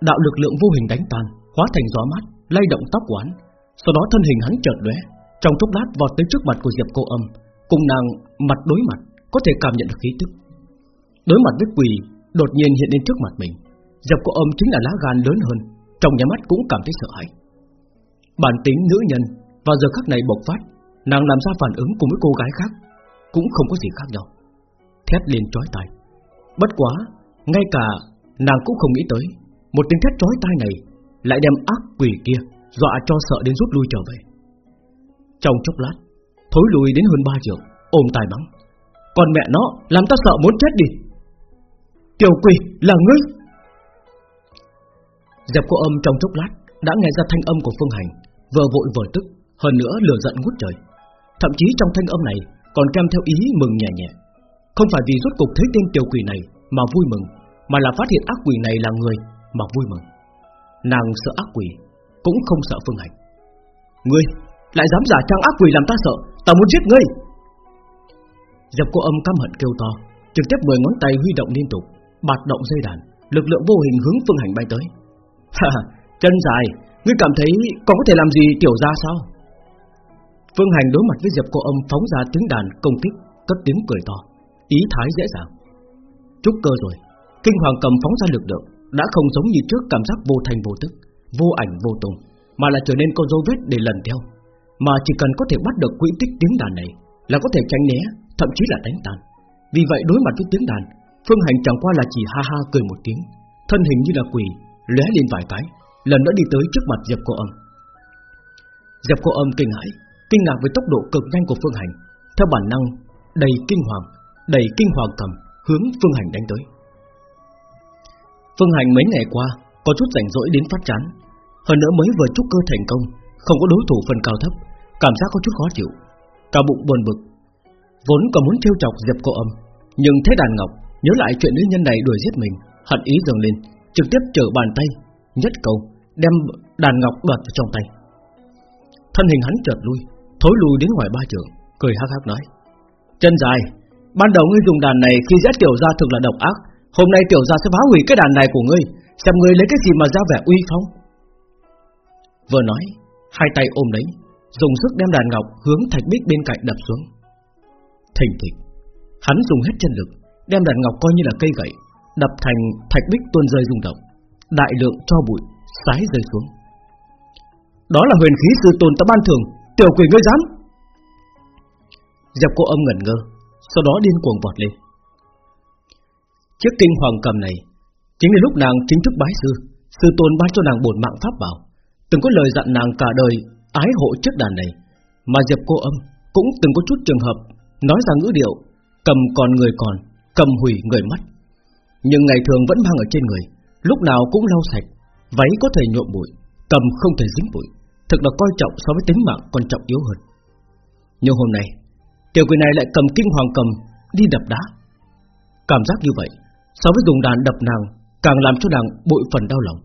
đạo lực lượng vô hình đánh tan, hóa thành gió mát, lay động tóc quán, sau đó thân hình hắn chợt lóe, trong chốc lát vọt tới trước mặt của Diệp Cô Âm, cùng nàng mặt đối mặt, có thể cảm nhận được khí tức. Đối mặt với quỷ, đột nhiên hiện lên trước mặt mình, Dập của ông chính là lá gan lớn hơn, trong nhà mắt cũng cảm thấy sợ hãi. Bản tính nữ nhân vào giờ khắc này bộc phát, nàng làm ra phản ứng cùng với cô gái khác cũng không có gì khác nhau thét lên chói tai. Bất quá, ngay cả nàng cũng không nghĩ tới, một tiếng thét chói tai này lại đem ác quỷ kia dọa cho sợ đến rút lui trở về. Trong chốc lát, thối lùi đến hơn ba trường ôm tài mắng: "Còn mẹ nó, làm ta sợ muốn chết đi." "Tiểu quỷ, là ngươi?" Dẹp cô âm trong chốc lát đã nghe ra thanh âm của Phương Hành, vừa vội vừa tức, hơn nữa lửa giận ngút trời. Thậm chí trong thanh âm này còn kèm theo ý mừng nhẹ nhẹ. Không phải vì rốt cục thấy tên tiểu quỷ này Mà vui mừng Mà là phát hiện ác quỷ này là người Mà vui mừng Nàng sợ ác quỷ Cũng không sợ Phương Hành Ngươi lại dám giả trang ác quỷ làm ta sợ Ta muốn giết ngươi. Dập cô âm căm hận kêu to Trực tiếp mười ngón tay huy động liên tục Bạt động dây đàn Lực lượng vô hình hướng Phương Hành bay tới. Ha chân dài Ngươi cảm thấy còn có thể làm gì tiểu ra sao? Phương Hành đối mặt với Diệp Cô Âm phóng ra tiếng đàn công kích, cất tiếng cười to. Ý thái dễ dàng. Trúc cơ rồi Kinh hoàng cầm phóng ra lực lượng Đã không giống như trước cảm giác vô thành vô tức Vô ảnh vô tùng Mà là trở nên có dấu vết để lần theo. Mà chỉ cần có thể bắt được quỹ tích tiếng đàn này là có thể tránh né, thậm chí là đánh tan. Vì vậy đối mặt với tiếng đàn, Phương Hành chẳng qua là chỉ ha ha cười một tiếng, thân hình như là quỷ, lóe lên vài cái, lần nữa đi tới trước mặt Diệp Cô Âm. Diệp Cô Âm kinh hãi, kinh ngạc với tốc độ cực nhanh của Phương Hành, theo bản năng đầy kinh hoàng, đầy kinh hoàng cầm hướng Phương Hành đánh tới. Phương Hành mấy ngày qua có chút rảnh rỗi đến phát chán, hơn nữa mới vừa trúc cơ thành công, không có đối thủ phần cao thấp, cảm giác có chút khó chịu, cả bụng buồn bực. Vốn còn muốn trêu chọc Diệp Cô Âm, nhưng thấy đàn ngọc nhớ lại chuyện nữ nhân này đuổi giết mình, hận ý dâng lên, trực tiếp trở bàn tay, nhất cầu đem đàn ngọc đoạt vào trong tay. Thân hình hắn chợt lui, thối lùi đến ngoài ba trường, cười hắc hắc nói: "Chân dài, ban đầu ngươi dùng đàn này khi giết tiểu gia thực là độc ác, hôm nay tiểu gia sẽ phá hủy cái đàn này của ngươi, xem ngươi lấy cái gì mà ra vẻ uy phong." Vừa nói, hai tay ôm lấy, dùng sức đem đàn ngọc hướng thạch bích bên cạnh đập xuống. Thình thịch, hắn dùng hết chân lực, đem đàn ngọc coi như là cây gậy, đập thành thạch bích tuôn rơi rung động, đại lượng cho bụi sái rơi xuống. Đó là huyền khí sư tôn ta ban thường, tiểu quỷ ngươi dám? Dẹp cô âm ngẩn ngơ, sau đó điên cuồng vọt lên. Chiếc kinh hoàng cầm này chính là lúc nàng chính thức bái sư, sư tôn ban cho nàng bổn mạng pháp bảo, từng có lời dặn nàng cả đời ái hộ trước đàn này, mà Diệp cô âm cũng từng có chút trường hợp nói ra ngữ điệu cầm còn người còn, cầm hủy người mất. Nhưng ngày thường vẫn mang ở trên người, lúc nào cũng lau sạch, váy có thể nhuộm bụi, cầm không thể dính bụi, thực là coi trọng so với tính mạng còn trọng yếu hơn. Nhưng hôm nay, tiểu quỷ này lại cầm kinh hoàng cầm đi đập đá. Cảm giác như vậy, so với dùng đàn đập nàng, càng làm cho nàng bội phần đau lòng.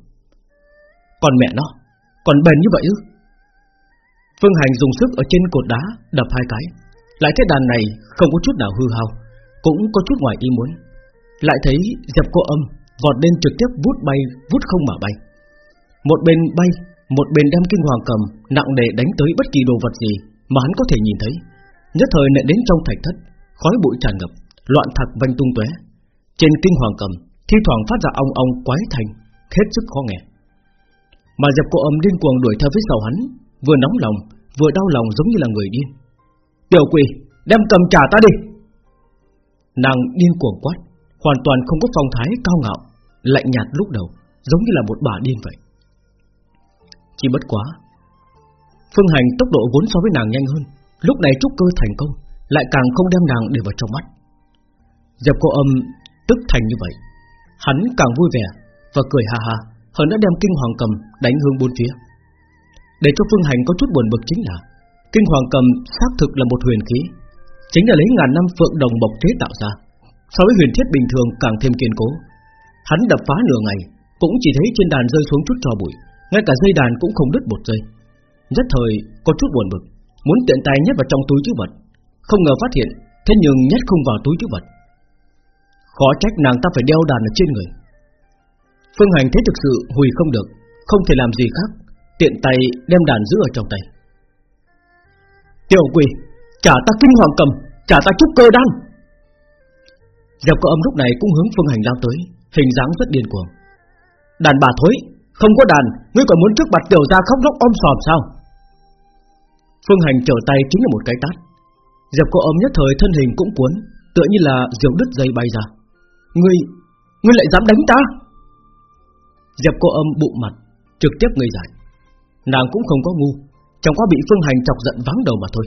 Còn mẹ nó, còn bền như vậy ư? Phương Hành dùng sức ở trên cột đá đập hai cái, lại thấy đàn này không có chút nào hư hao, cũng có chút ngoài ý muốn. Lại thấy dẹp cô âm vọt lên trực tiếp vút bay, vút không mà bay. Một bên bay, một bên đem kinh hoàng cầm nặng nề đánh tới bất kỳ đồ vật gì mà hắn có thể nhìn thấy. Nhất thời nện đến trong thạch thất, khói bụi tràn ngập, loạn thạch vành tung tóe. Trên kinh hoàng cầm, thi thoảng phát ra ong ong quái thành, hết sức khó nghe. Mà dẹp cô âm điên cuồng đuổi theo phía sau hắn, vừa nóng lòng, vừa đau lòng giống như là người điên. Tiểu quỷ, đem cầm trả ta đi. Nàng điên cuồng quát, hoàn toàn không có phong thái cao ngạo, lạnh nhạt lúc đầu, giống như là một bà điên vậy. Chỉ bất quá, Phương Hành tốc độ vốn so với nàng nhanh hơn, lúc này trúc cơ thành công, lại càng không đem nàng để vào trong mắt. Diệp cô âm tức thành như vậy, hắn càng vui vẻ và cười ha ha, hơn đã đem kinh hoàng cầm đánh hướng bốn phía. Để cho Phương Hành có chút buồn bực chính là, Kinh hoàng cầm xác thực là một huyền khí, Chính là lấy ngàn năm phượng đồng bộc chế tạo ra. So với huyền thiết bình thường càng thêm kiên cố. Hắn đập phá nửa ngày, Cũng chỉ thấy trên đàn rơi xuống chút trò bụi, Ngay cả dây đàn cũng không đứt một giây Nhất thời, có chút buồn bực, Muốn tiện tay nhét vào trong túi chữ vật. Không ngờ phát hiện, Thế nhưng nhét không vào túi chữ vật. Khó trách nàng ta phải đeo đàn ở trên người. Phương Hành thấy thực sự hùi không được, Không thể làm gì khác. Tiện tay đem đàn giữ ở trong tay. Tiểu quỷ, Trả ta kinh hoàng cầm, Trả ta trúc cơ đan. Dẹp có âm lúc này cũng hướng phương hành lao tới, Hình dáng rất điên cuồng. Đàn bà thối, Không có đàn, Ngươi còn muốn trước mặt tiểu ra khóc lóc om sòm sao? Phương hành trở tay chính là một cái tát. Dẹp cô ôm nhất thời thân hình cũng cuốn, Tựa như là diều đứt dây bay ra. Ngươi Ngươi lại dám đánh ta? Dẹp cô âm bụng mặt, Trực tiếp ngây giải Nàng cũng không có ngu, Chẳng qua bị Phương Hành chọc giận vắng đầu mà thôi.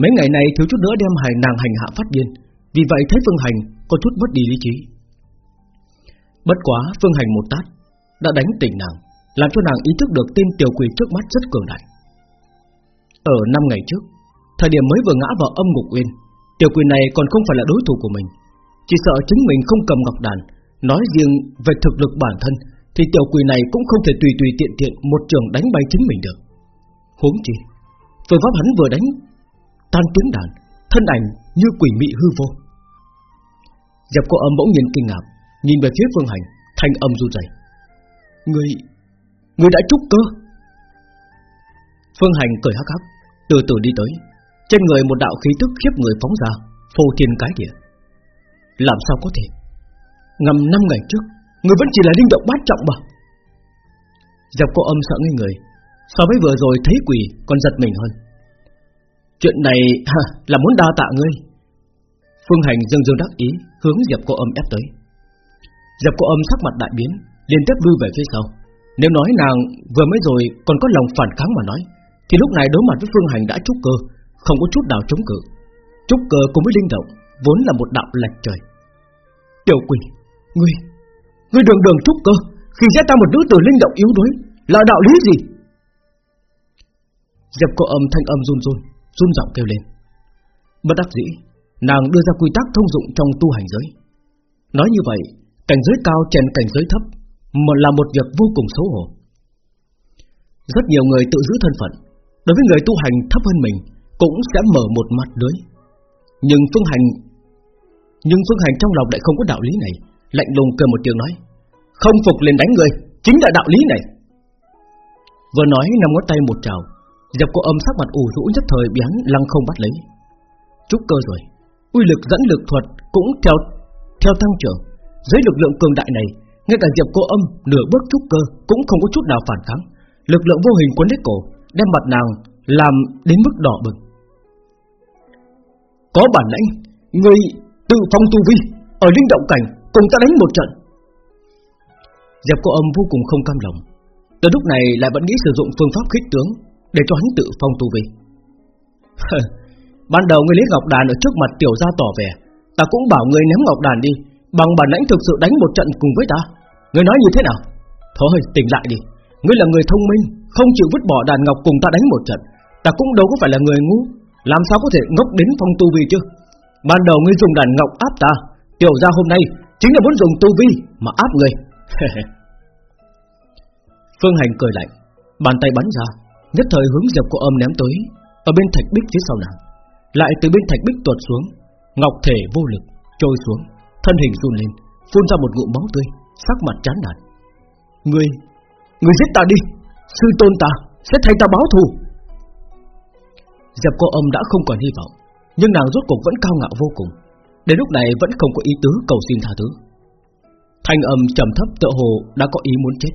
Mấy ngày này thiếu chút nữa đem hài nàng hành hạ phát điên, Vì vậy thấy Phương Hành có chút mất đi lý trí. Bất quá Phương Hành một tát, Đã đánh tỉnh nàng, Làm cho nàng ý thức được tin tiểu quỷ trước mắt rất cường đại. Ở năm ngày trước, Thời điểm mới vừa ngã vào âm ngục uyên, Tiểu quỷ này còn không phải là đối thủ của mình, Chỉ sợ chính mình không cầm ngọc đàn, Nói riêng về thực lực bản thân thì tiểu quỷ này cũng không thể tùy tùy tiện tiện Một trường đánh bay chính mình được. Huống chi, Phương pháp hắn vừa đánh, Tan tiếng đàn, Thân ảnh như quỷ mị hư vô. Diệp cô âm bỗng nhiên kinh ngạc, Nhìn về phía Phương Hành, Thanh âm run rẩy. Người Người đã trúc cơ. Phương Hành cười hắc hắc, Từ từ đi tới. Trên người một đạo khí tức khiếp người phóng ra, Phô thiên cái địa. Làm sao có thể? Ngầm năm ngày trước Người vẫn chỉ là linh động bát trọng mà. Dẹp cô âm sợ ngây người So với vừa rồi thấy quỷ còn giật mình hơn. Chuyện này ha, là muốn đa tạ ngươi. Phương Hành dương dương đắc ý Hướng dẹp cô âm ép tới. Dẹp cô âm sắc mặt đại biến Liên tiếp lui về phía sau. Nếu nói nàng vừa mới rồi còn có lòng phản kháng mà nói Thì lúc này đối mặt với Phương Hành đã trúc cơ Không có chút nào chống cự. Trúc cơ cùng với linh động Vốn là một đạo lệch trời. Tiểu quỷ Ngươi Ngươi đường đường trúc cơ, Khi giết ta một nữ tử linh động yếu đuối, Là đạo lý gì? Diệp cô âm thanh âm run run Run giọng kêu lên. Bất đắc dĩ, Nàng đưa ra quy tắc thông dụng trong tu hành giới. Nói như vậy, Cảnh giới cao chèn cảnh giới thấp, Mà là một việc vô cùng xấu hổ. Rất nhiều người tự giữ thân phận, Đối với người tu hành thấp hơn mình, Cũng sẽ mở một mặt lưới. Nhưng phương hành, Nhưng phương hành trong lòng lại không có đạo lý này. Lạnh lùng cười một tiếng nói, Không phục liền đánh người, Chính là đạo lý này. Vừa nói nằm ngón tay một trào dập cô âm sắc mặt ủ rũ nhất thời biến lăng không bắt lấy. Trúc cơ rồi, Uy lực dẫn lực thuật cũng theo theo tăng trưởng. Dưới lực lượng cường đại này, Ngay cả Diệp cô âm nửa bước trúc cơ Cũng không có chút nào phản kháng. Lực lượng vô hình cuốn lấy cổ, Đem mặt nàng làm đến mức đỏ bừng. Có bản lãnh Người tự phong tu vi Ở linh động cảnh cùng ta đánh một trận Diệp cô âm vô cùng không cam lòng Từ lúc này lại vẫn nghĩ sử dụng phương pháp khích tướng để cho hắn tự phong tu vi. Ban đầu ngươi lấy ngọc đàn ở trước mặt tiểu gia tỏ vẻ, ta cũng bảo ngươi ném ngọc đàn đi, bằng bản lãnh thực sự đánh một trận cùng với ta. Ngươi nói như thế nào? Thôi, tỉnh lại đi. Ngươi là người thông minh, không chịu vứt bỏ đàn ngọc cùng ta đánh một trận, ta cũng đâu có phải là người ngu, làm sao có thể ngốc đến phong tu vi chứ? Ban đầu ngươi dùng đàn ngọc áp ta, tiểu gia hôm nay chính là muốn dùng tu vi mà áp người, Phương Hành cười lạnh, bàn tay bắn ra, Nhất thời hướng Diệp cô âm ném tới Ở bên thạch bích phía sau nàng. Lại từ bên thạch bích tuột xuống Ngọc thể vô lực trôi xuống Thân hình run lên Phun ra một ngụm máu tươi Sắc mặt chán nản. Ngươi, ngươi giết ta đi Sư tôn ta sẽ thay ta báo thù. Diệp cô âm đã không còn hy vọng Nhưng nàng rốt cuộc vẫn cao ngạo vô cùng. Đến lúc này vẫn không có ý tứ cầu xin tha thứ. Thanh âm trầm thấp tựa hồ đã có ý muốn chết.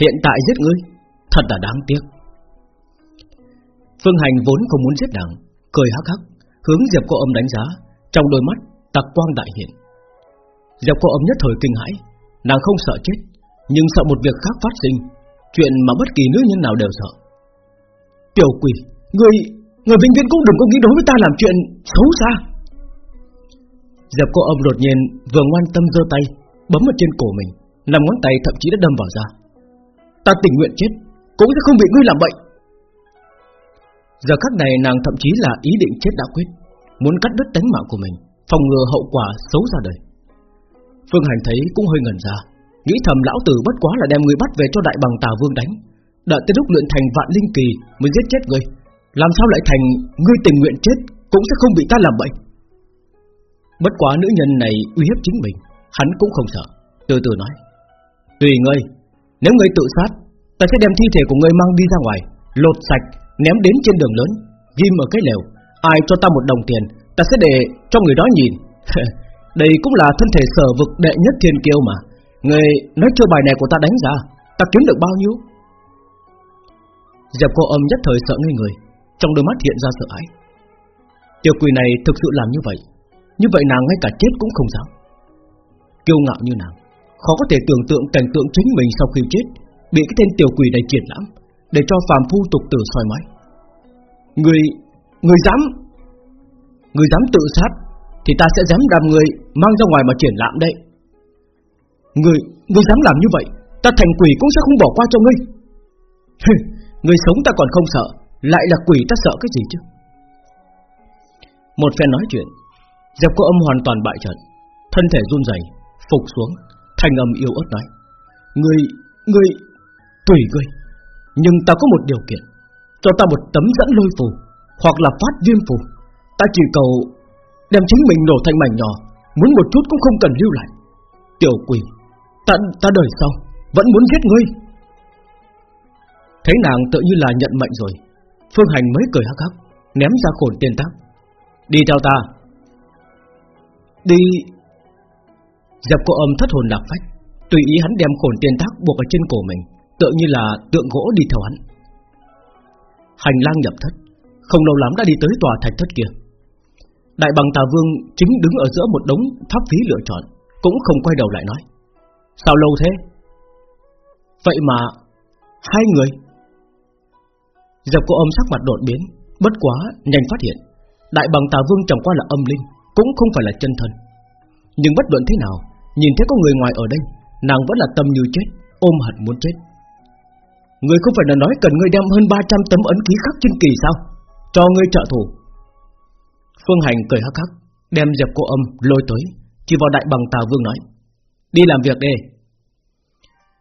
Hiện tại giết ngươi, Thật là đáng tiếc. Phương Hành vốn không muốn giết nàng, Cười hắc hắc, Hướng Diệp cô âm đánh giá, Trong đôi mắt tạc quang đại hiện. Diệp cô âm nhất thời kinh hãi, Nàng không sợ chết, Nhưng sợ một việc khác phát sinh, Chuyện mà bất kỳ nữ nhân nào đều sợ. Tiểu quỷ Người Người vĩnh viễn cũng đừng có nghĩ đối với ta làm chuyện xấu xa. Diệp cô âm đột nhiên vừa ngoan tâm giơ tay, Bấm ở trên cổ mình Nằm ngón tay thậm chí đã đâm vào da. Ta tình nguyện chết cũng sẽ không bị ngươi làm bệnh Giờ khắc này nàng thậm chí là ý định chết đã quyết, Muốn cắt đứt tánh mạng của mình, Phòng ngừa hậu quả xấu ra đời. Phương Hành thấy cũng hơi ngẩn ra, Nghĩ thầm lão tử bất quá là đem người bắt về cho đại bằng tà vương đánh, Đợi tới lúc luyện thành vạn linh kỳ Mới giết chết ngươi, Làm sao lại thành ngươi tình nguyện chết Cũng sẽ không bị ta làm bệnh Bất quá nữ nhân này uy hiếp chính mình Hắn cũng không sợ. Từ từ nói Tùy ngươi Nếu ngươi tự sát Ta sẽ đem thi thể của ngươi mang đi ra ngoài Lột sạch, ném đến trên đường lớn Ghim ở cái lều. Ai cho ta một đồng tiền Ta sẽ để cho người đó nhìn. Đây cũng là thân thể sở vực đệ nhất thiên kiêu mà. Người nói cho bài này của ta đánh ra Ta kiếm được bao nhiêu? Dẹp cô âm nhất thời sợ ngây người Trong đôi mắt hiện ra sợ hãi. Tiểu quỷ này thực sự làm như vậy như vậy nàng ngay cả chết cũng không dám. Kiêu ngạo như nàng, Khó có thể tưởng tượng cảnh tượng chính mình sau khi chết, Bị cái tên tiểu quỷ này triển lãm, Để cho phàm phu tục tử soi mói. Người Người dám Người dám tự sát, Thì ta sẽ dám đàm người Mang ra ngoài mà triển lãm đây Người Người dám làm như vậy, Ta thành quỷ cũng sẽ không bỏ qua cho ngươi. Người sống ta còn không sợ, Lại là quỷ ta sợ cái gì chứ? Một phen nói chuyện Dẹp cô âm hoàn toàn bại trận Thân thể run rẩy Phục xuống Thành âm yêu ớt nói Người Người Tùy ngươi Nhưng ta có một điều kiện Cho ta một tấm dẫn lôi phù Hoặc là phát viêm phù. Ta chỉ cầu Đem chính mình nổ thành mảnh nhỏ Muốn một chút cũng không cần lưu lại. Tiểu quỷ Ta, ta đời sau Vẫn muốn giết ngươi. Thấy nàng tự như là nhận mệnh rồi Phương Hành mới cười hắc hắc Ném ra khổn tiên tác Đi theo ta Đi. Dập cô âm thất hồn lạc phách, Tùy ý hắn đem khổn tiền tác buộc ở trên cổ mình, Tựa như là tượng gỗ đi theo hắn. Hành lang nhập thất, Không lâu lắm đã đi tới tòa thạch thất kia. Đại bằng tà vương chính đứng ở giữa một đống pháp phí lựa chọn, Cũng không quay đầu lại nói, Sao lâu thế? Vậy mà Hai người. Dập cô âm sắc mặt đột biến, Bất quá nhanh phát hiện, Đại bằng tà vương chẳng qua là âm linh cũng không phải là chân thân. Nhưng bất luận thế nào, Nhìn thấy có người ngoài ở đây, Nàng vẫn là tâm như chết, Ôm hận muốn chết. Người không phải là nói cần người đem hơn 300 tấm ấn ký khắc trên kỳ sao? Cho người trợ thủ. Phương Hành cười hắc hắc, Đem dẹp cô âm lôi tới, Chỉ vào đại bằng tà vương nói, Đi làm việc đi.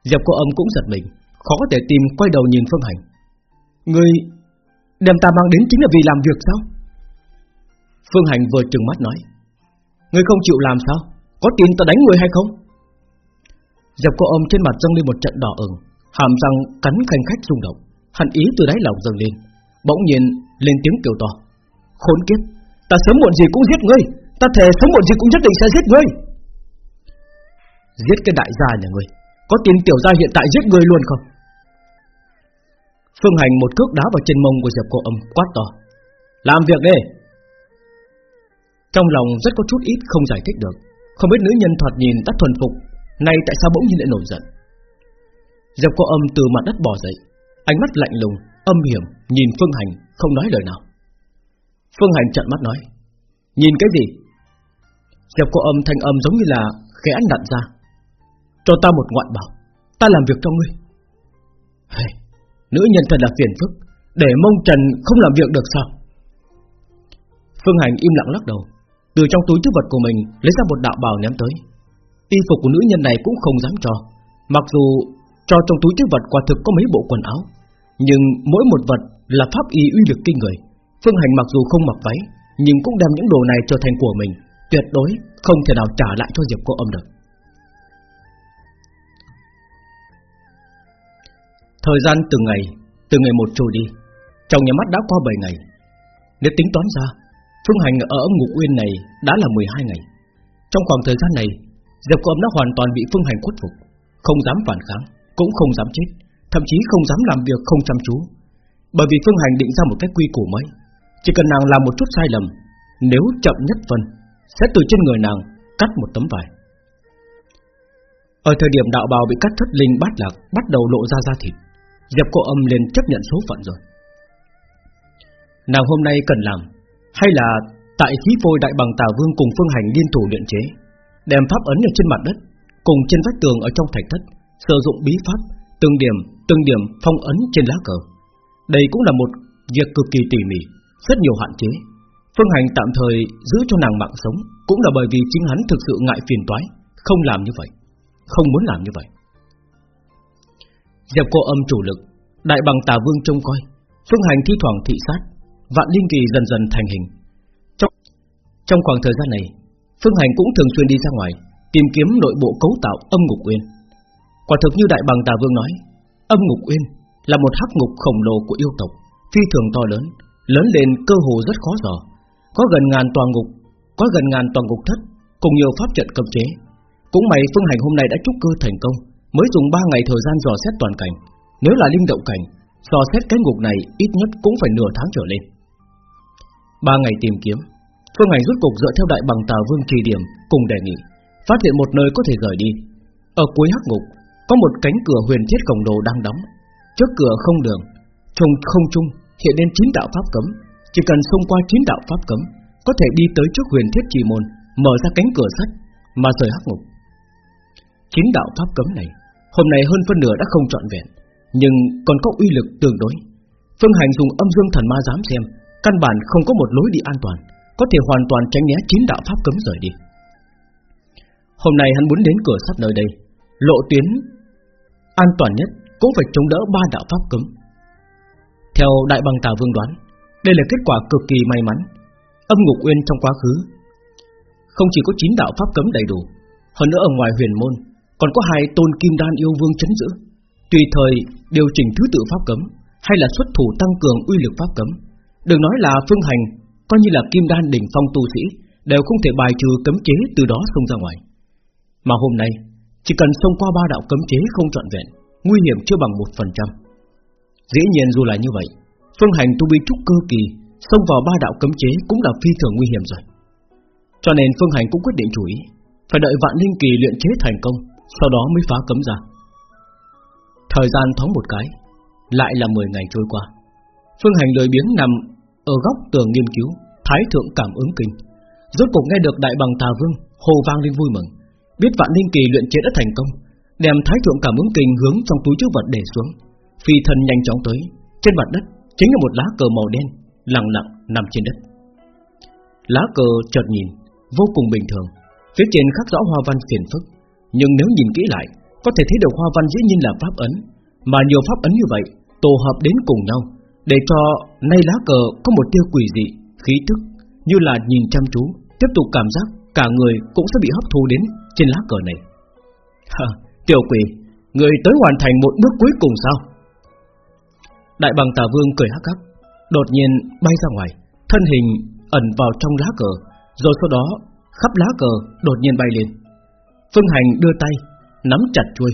Dẹp cô âm cũng giật mình, Khó có thể tìm, quay đầu nhìn Phương Hành. Người đem ta mang đến chính là vì làm việc sao? Phương Hành vừa trừng mắt nói Người không chịu làm sao? Có tin ta đánh người hay không? Dẹp cô ôm trên mặt dâng lên một trận đỏ ửng, Hàm răng cắn khanh khách rung động, Hận ý từ đáy lòng dâng lên, Bỗng nhiên lên tiếng kêu to, Khốn kiếp, Ta sớm muộn gì cũng giết ngươi, Ta thề sớm muộn gì cũng nhất định sẽ giết ngươi. Giết cái đại gia nhà ngươi, Có tin tiểu gia hiện tại giết ngươi luôn không? Phương Hành một cước đá vào chân mông của Diệp Cô Âm quát to, Làm việc đi trong lòng rất có chút ít không giải thích được. Không biết nữ nhân thoạt nhìn đã thuần phục Nay tại sao bỗng nhiên lại nổi giận? Diệp Cô Âm từ mặt đất bò dậy Ánh mắt lạnh lùng, âm hiểm Nhìn Phương Hành không nói lời nào. Phương Hành trận mắt nói Nhìn cái gì? Diệp cô âm thanh âm giống như là khẽ nặn ra. Cho ta một ngoại bảo Ta làm việc cho ngươi. Hey, Nữ nhân thật là phiền phức Để mông trần không làm việc được sao? Phương Hành im lặng lắc đầu. Từ trong túi chứa vật của mình, Lấy ra một đạo bào ném tới. Y phục của nữ nhân này cũng không dám cho. Mặc dù cho trong túi chứa vật quả thực có mấy bộ quần áo, Nhưng mỗi một vật là pháp y uy lực kinh người. Phương Hành mặc dù không mặc váy, Nhưng cũng đem những đồ này trở thành của mình, Tuyệt đối không thể nào trả lại cho Diệp cô âm được. Thời gian từng ngày Từng ngày một trôi đi. Trong nhà mắt đã qua 7 ngày. Nếu tính toán ra Phương Hành ở âm ngục uyên này đã là 12 ngày. Trong khoảng thời gian này, Diệp cô âm đã hoàn toàn bị Phương Hành khuất phục, Không dám phản kháng, Cũng không dám chết, Thậm chí không dám làm việc không chăm chú. Bởi vì Phương Hành định ra một cách quy củ mới, chỉ cần nàng làm một chút sai lầm, Nếu chậm nhất phần Sẽ từ trên người nàng cắt một tấm vải. Ở thời điểm đạo bào bị cắt thất linh bát lạc Bắt đầu lộ ra da thịt, Diệp cô âm liền chấp nhận số phận rồi. Nàng hôm nay cần làm hay là tại khí phôi đại bằng tà vương cùng phương hành liên thủ luyện chế Đem pháp ấn ở trên mặt đất Cùng trên vách tường ở trong thạch thất Sử dụng bí pháp Từng điểm, từng điểm phong ấn trên lá cờ Đây cũng là một việc cực kỳ tỉ mỉ rất nhiều hạn chế. Phương Hành tạm thời giữ cho nàng mạng sống cũng là bởi vì chính hắn thực sự ngại phiền toái, không làm như vậy, không muốn làm như vậy. Diệp cô âm chủ lực, đại bằng tà vương trông coi, Phương Hành thi thoảng thị sát, vạn linh kỳ dần dần thành hình. Trong trong khoảng thời gian này, Phương Hành cũng thường xuyên đi ra ngoài tìm kiếm nội bộ cấu tạo âm ngục uyên. Quả thực như đại bằng tà vương nói, âm ngục uyên là một hắc ngục khổng lồ của yêu tộc, phi thường to lớn, lớn lên cơ hồ rất khó dò, có gần ngàn tòa ngục, có gần ngàn tòa ngục thất, cùng nhiều pháp trận cấm chế. Cũng may phương hành hôm nay đã trúc cơ thành công, mới dùng 3 ngày thời gian dò xét toàn cảnh. Nếu là linh động cảnh, dò xét cái ngục này ít nhất cũng phải nửa tháng trở lên. Ba ngày tìm kiếm, phương hành rút cục dựa theo đại bằng tà vương trì điểm cùng đề nghị, phát hiện một nơi có thể rời đi. Ở cuối hắc ngục có một cánh cửa huyền thiết khổng lồ đang đóng, trước cửa không đường, trùng không trung hiện lên chín đạo pháp cấm, chỉ cần xông qua chín đạo pháp cấm, có thể đi tới trước huyền thiết trì môn, mở ra cánh cửa sắt mà rời hắc ngục. Chín đạo pháp cấm này, hôm nay hơn phân nửa đã không trọn vẹn, nhưng còn có uy lực tương đối. Phương Hành dùng âm dương thần ma dám xem, căn bản không có một lối đi an toàn, có thể hoàn toàn tránh né chín đạo pháp cấm rời đi. Hôm nay hắn muốn đến cửa sắt nơi đây, lộ tuyến an toàn nhất cũng phải chống đỡ ba đạo pháp cấm. Theo Đại Bằng Tà Vương đoán, đây là kết quả cực kỳ may mắn. Âm Ngục Uyên trong quá khứ không chỉ có chín đạo pháp cấm đầy đủ, hơn nữa ở ngoài huyền môn còn có hai tôn kim đan yêu vương chấn giữ, tùy thời điều chỉnh thứ tự pháp cấm hay là xuất thủ tăng cường uy lực pháp cấm. Đừng nói là phương hành, coi như là kim đan đỉnh phong tu sĩ đều không thể bài trừ cấm chế từ đó xông ra ngoài. Mà hôm nay, chỉ cần xông qua ba đạo cấm chế không trọn vẹn, nguy hiểm chưa bằng một phần trăm. Dĩ nhiên dù là như vậy Phương Hành tu vi trúc cơ kỳ Xông vào ba đạo cấm chế cũng là phi thường nguy hiểm rồi Cho nên Phương Hành cũng quyết định chủ ý Phải đợi vạn linh kỳ luyện chế thành công Sau đó mới phá cấm ra Thời gian thoáng một cái Lại là 10 ngày trôi qua Phương Hành lười biếng nằm ở góc tường nghiên cứu, Thái thượng cảm ứng kinh. Rốt cuộc nghe được đại bằng tà vương Hồ vang lên vui mừng. Biết vạn linh kỳ luyện chế đã thành công, Đem thái thượng cảm ứng kinh hướng trong túi chứa vật để xuống. Phi thân nhanh chóng tới, Trên mặt đất chính là một lá cờ màu đen, Lặng lặng nằm trên đất. Lá cờ chợt nhìn, Vô cùng bình thường. Phía trên khắc rõ hoa văn phiền phức, Nhưng nếu nhìn kỹ lại, Có thể thấy được hoa văn dĩ nhiên là pháp ấn. Mà nhiều pháp ấn như vậy, Tổ hợp đến cùng nhau để cho nay lá cờ có một tia quỷ dị Khí tức như là nhìn chăm chú Tiếp tục cảm giác cả người cũng sẽ bị hấp thu đến trên lá cờ này. Hả, tiểu quỷ Người tới hoàn thành một bước cuối cùng sao? Đại bằng tà vương cười hắc hắc Đột nhiên bay ra ngoài Thân hình ẩn vào trong lá cờ Rồi sau đó khắp lá cờ đột nhiên bay lên. Phương Hành đưa tay Nắm chặt chuôi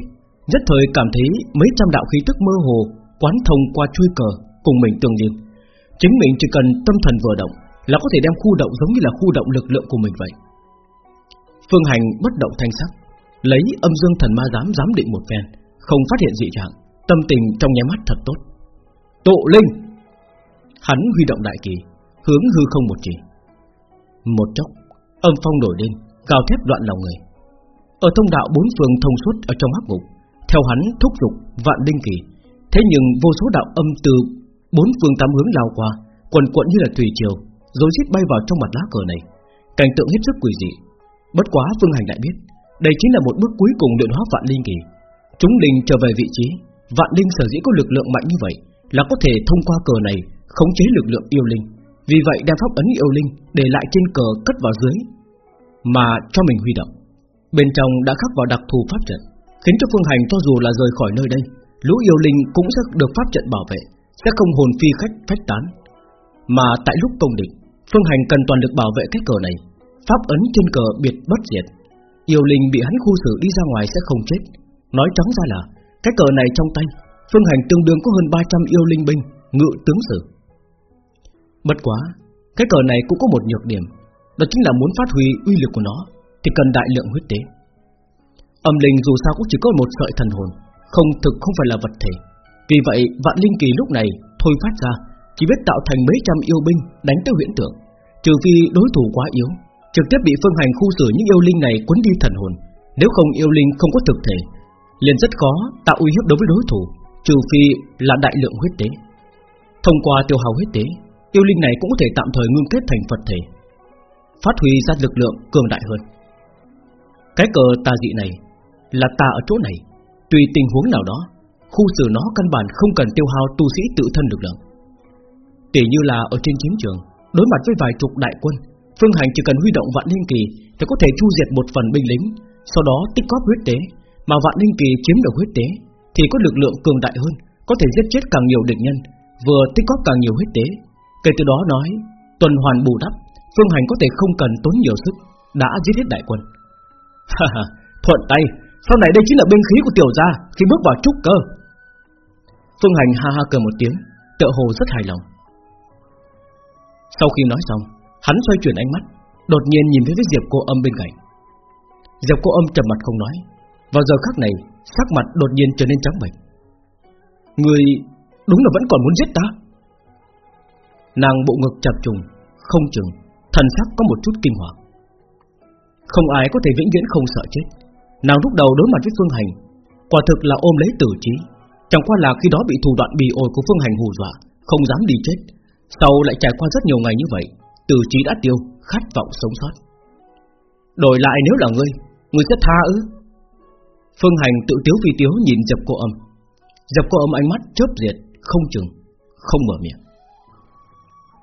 Nhất thời cảm thấy mấy trăm đạo khí tức mơ hồ Quán thông qua chuôi cờ Cùng mình tương liên. Chính mình chỉ cần tâm thần vừa động Là có thể đem khu động giống như là khu động lực lượng của mình vậy. Phương Hành bất động thanh sắc, Lấy âm dương thần ma giám giám định một phen, Không phát hiện dị trạng, Tâm tình trong nháy mắt thật tốt. Tụ linh! Hắn huy động đại kỳ, Hướng hư không một chỉ. Một chốc, Âm phong nổi lên, Gào thét đoạn lòng người. Ở thông đạo bốn phương thông suốt ở trong hắc ngục, Theo hắn thúc giục vạn linh kỳ, Thế nhưng vô số đạo âm từ Bốn phương tám hướng lao qua, Quần cuộn như là thủy triều, Rồi xít bay vào trong mặt lá cờ này. Cảnh tượng hết sức quỷ dị. Bất quá Phương Hành lại biết, Đây chính là một bước cuối cùng luyện hóa vạn linh kỳ. Chúng linh trở về vị trí, Vạn linh sở dĩ có lực lượng mạnh như vậy Là có thể thông qua cờ này Khống chế lực lượng yêu linh. Vì vậy đem pháp ấn yêu linh Để lại trên cờ cất vào dưới, Mà cho mình huy động. Bên trong đã khắc vào đặc thù pháp trận, Khiến cho Phương Hành cho dù là rời khỏi nơi đây, Lũ yêu linh cũng sẽ được pháp trận bảo vệ. Sẽ không hồn phi khách phách tán. Mà tại lúc công địch Phương Hành cần toàn lực bảo vệ cái cờ này. Pháp ấn trên cờ biệt bất diệt. Yêu linh bị hắn khu xử đi ra ngoài sẽ không chết. Nói trắng ra là, Cái cờ này trong tay, Phương hành tương đương có hơn 300 yêu linh binh, Ngự tướng sử. Bất quá, Cái cờ này cũng có một nhược điểm, Đó chính là muốn phát huy uy lực của nó, Thì cần đại lượng huyết tế. Âm linh dù sao cũng chỉ có một sợi thần hồn, Không thực không phải là vật thể. Vì vậy, vạn linh kỳ lúc này Thôi phát ra, Chỉ biết tạo thành mấy trăm yêu binh đánh tới huyễn tượng. Trừ phi đối thủ quá yếu, Trực tiếp bị phương hành khu xử những yêu linh này cuốn đi thần hồn. Nếu không, yêu linh không có thực thể, liền rất khó tạo uy hiếp đối với đối thủ, Trừ phi là đại lượng huyết tế. Thông qua tiêu hao huyết tế, Yêu linh này cũng có thể tạm thời ngưng kết thành Phật thể, Phát huy ra lực lượng cường đại hơn. Cái cờ tà dị này Là tà ở chỗ này, Tùy tình huống nào đó Khu xử nó căn bản không cần tiêu hao tu sĩ tự thân lực lượng Tỷ như là ở trên chiến trường Đối mặt với vài chục đại quân Phương Hành chỉ cần huy động vạn linh kỳ thì có thể chu diệt một phần binh lính, sau đó tích góp huyết tế, mà vạn linh kỳ chiếm được huyết tế thì có lực lượng cường đại hơn, có thể giết chết càng nhiều địch nhân, vừa tích góp càng nhiều huyết tế. Kể từ đó nói, tuần hoàn bù đắp, Phương Hành có thể không cần tốn nhiều sức, đã giết hết đại quân. Ha ha, thuận tay, sau này đây chính là binh khí của tiểu gia khi bước vào trúc cơ. Phương Hành ha ha cười một tiếng, tựa hồ rất hài lòng. Sau khi nói xong, Hắn xoay chuyển ánh mắt Đột nhiên nhìn thấy với Diệp cô âm bên cạnh. Diệp cô âm trầm mặt không nói Vào giờ khắc này Sắc mặt đột nhiên trở nên trắng bệch. Người đúng là vẫn còn muốn giết ta? Nàng bộ ngực chập trùng Không chừng Thần sắc có một chút kinh hoàng. Không ai có thể vĩnh viễn không sợ chết. Nàng lúc đầu đối mặt với Phương Hành Quả thực là ôm lấy tử trí. Chẳng qua là khi đó bị thủ đoạn bì ổi của Phương Hành hù dọa, Không dám đi chết, Sau lại trải qua rất nhiều ngày như vậy từ trí đã tiêu, Khát vọng sống sót. Đổi lại nếu là ngươi Ngươi sẽ tha ư? Phương Hành tự tiếu vì tiếu nhìn dập cô âm. Dập cô âm ánh mắt chớp diệt Không chừng, Không mở miệng.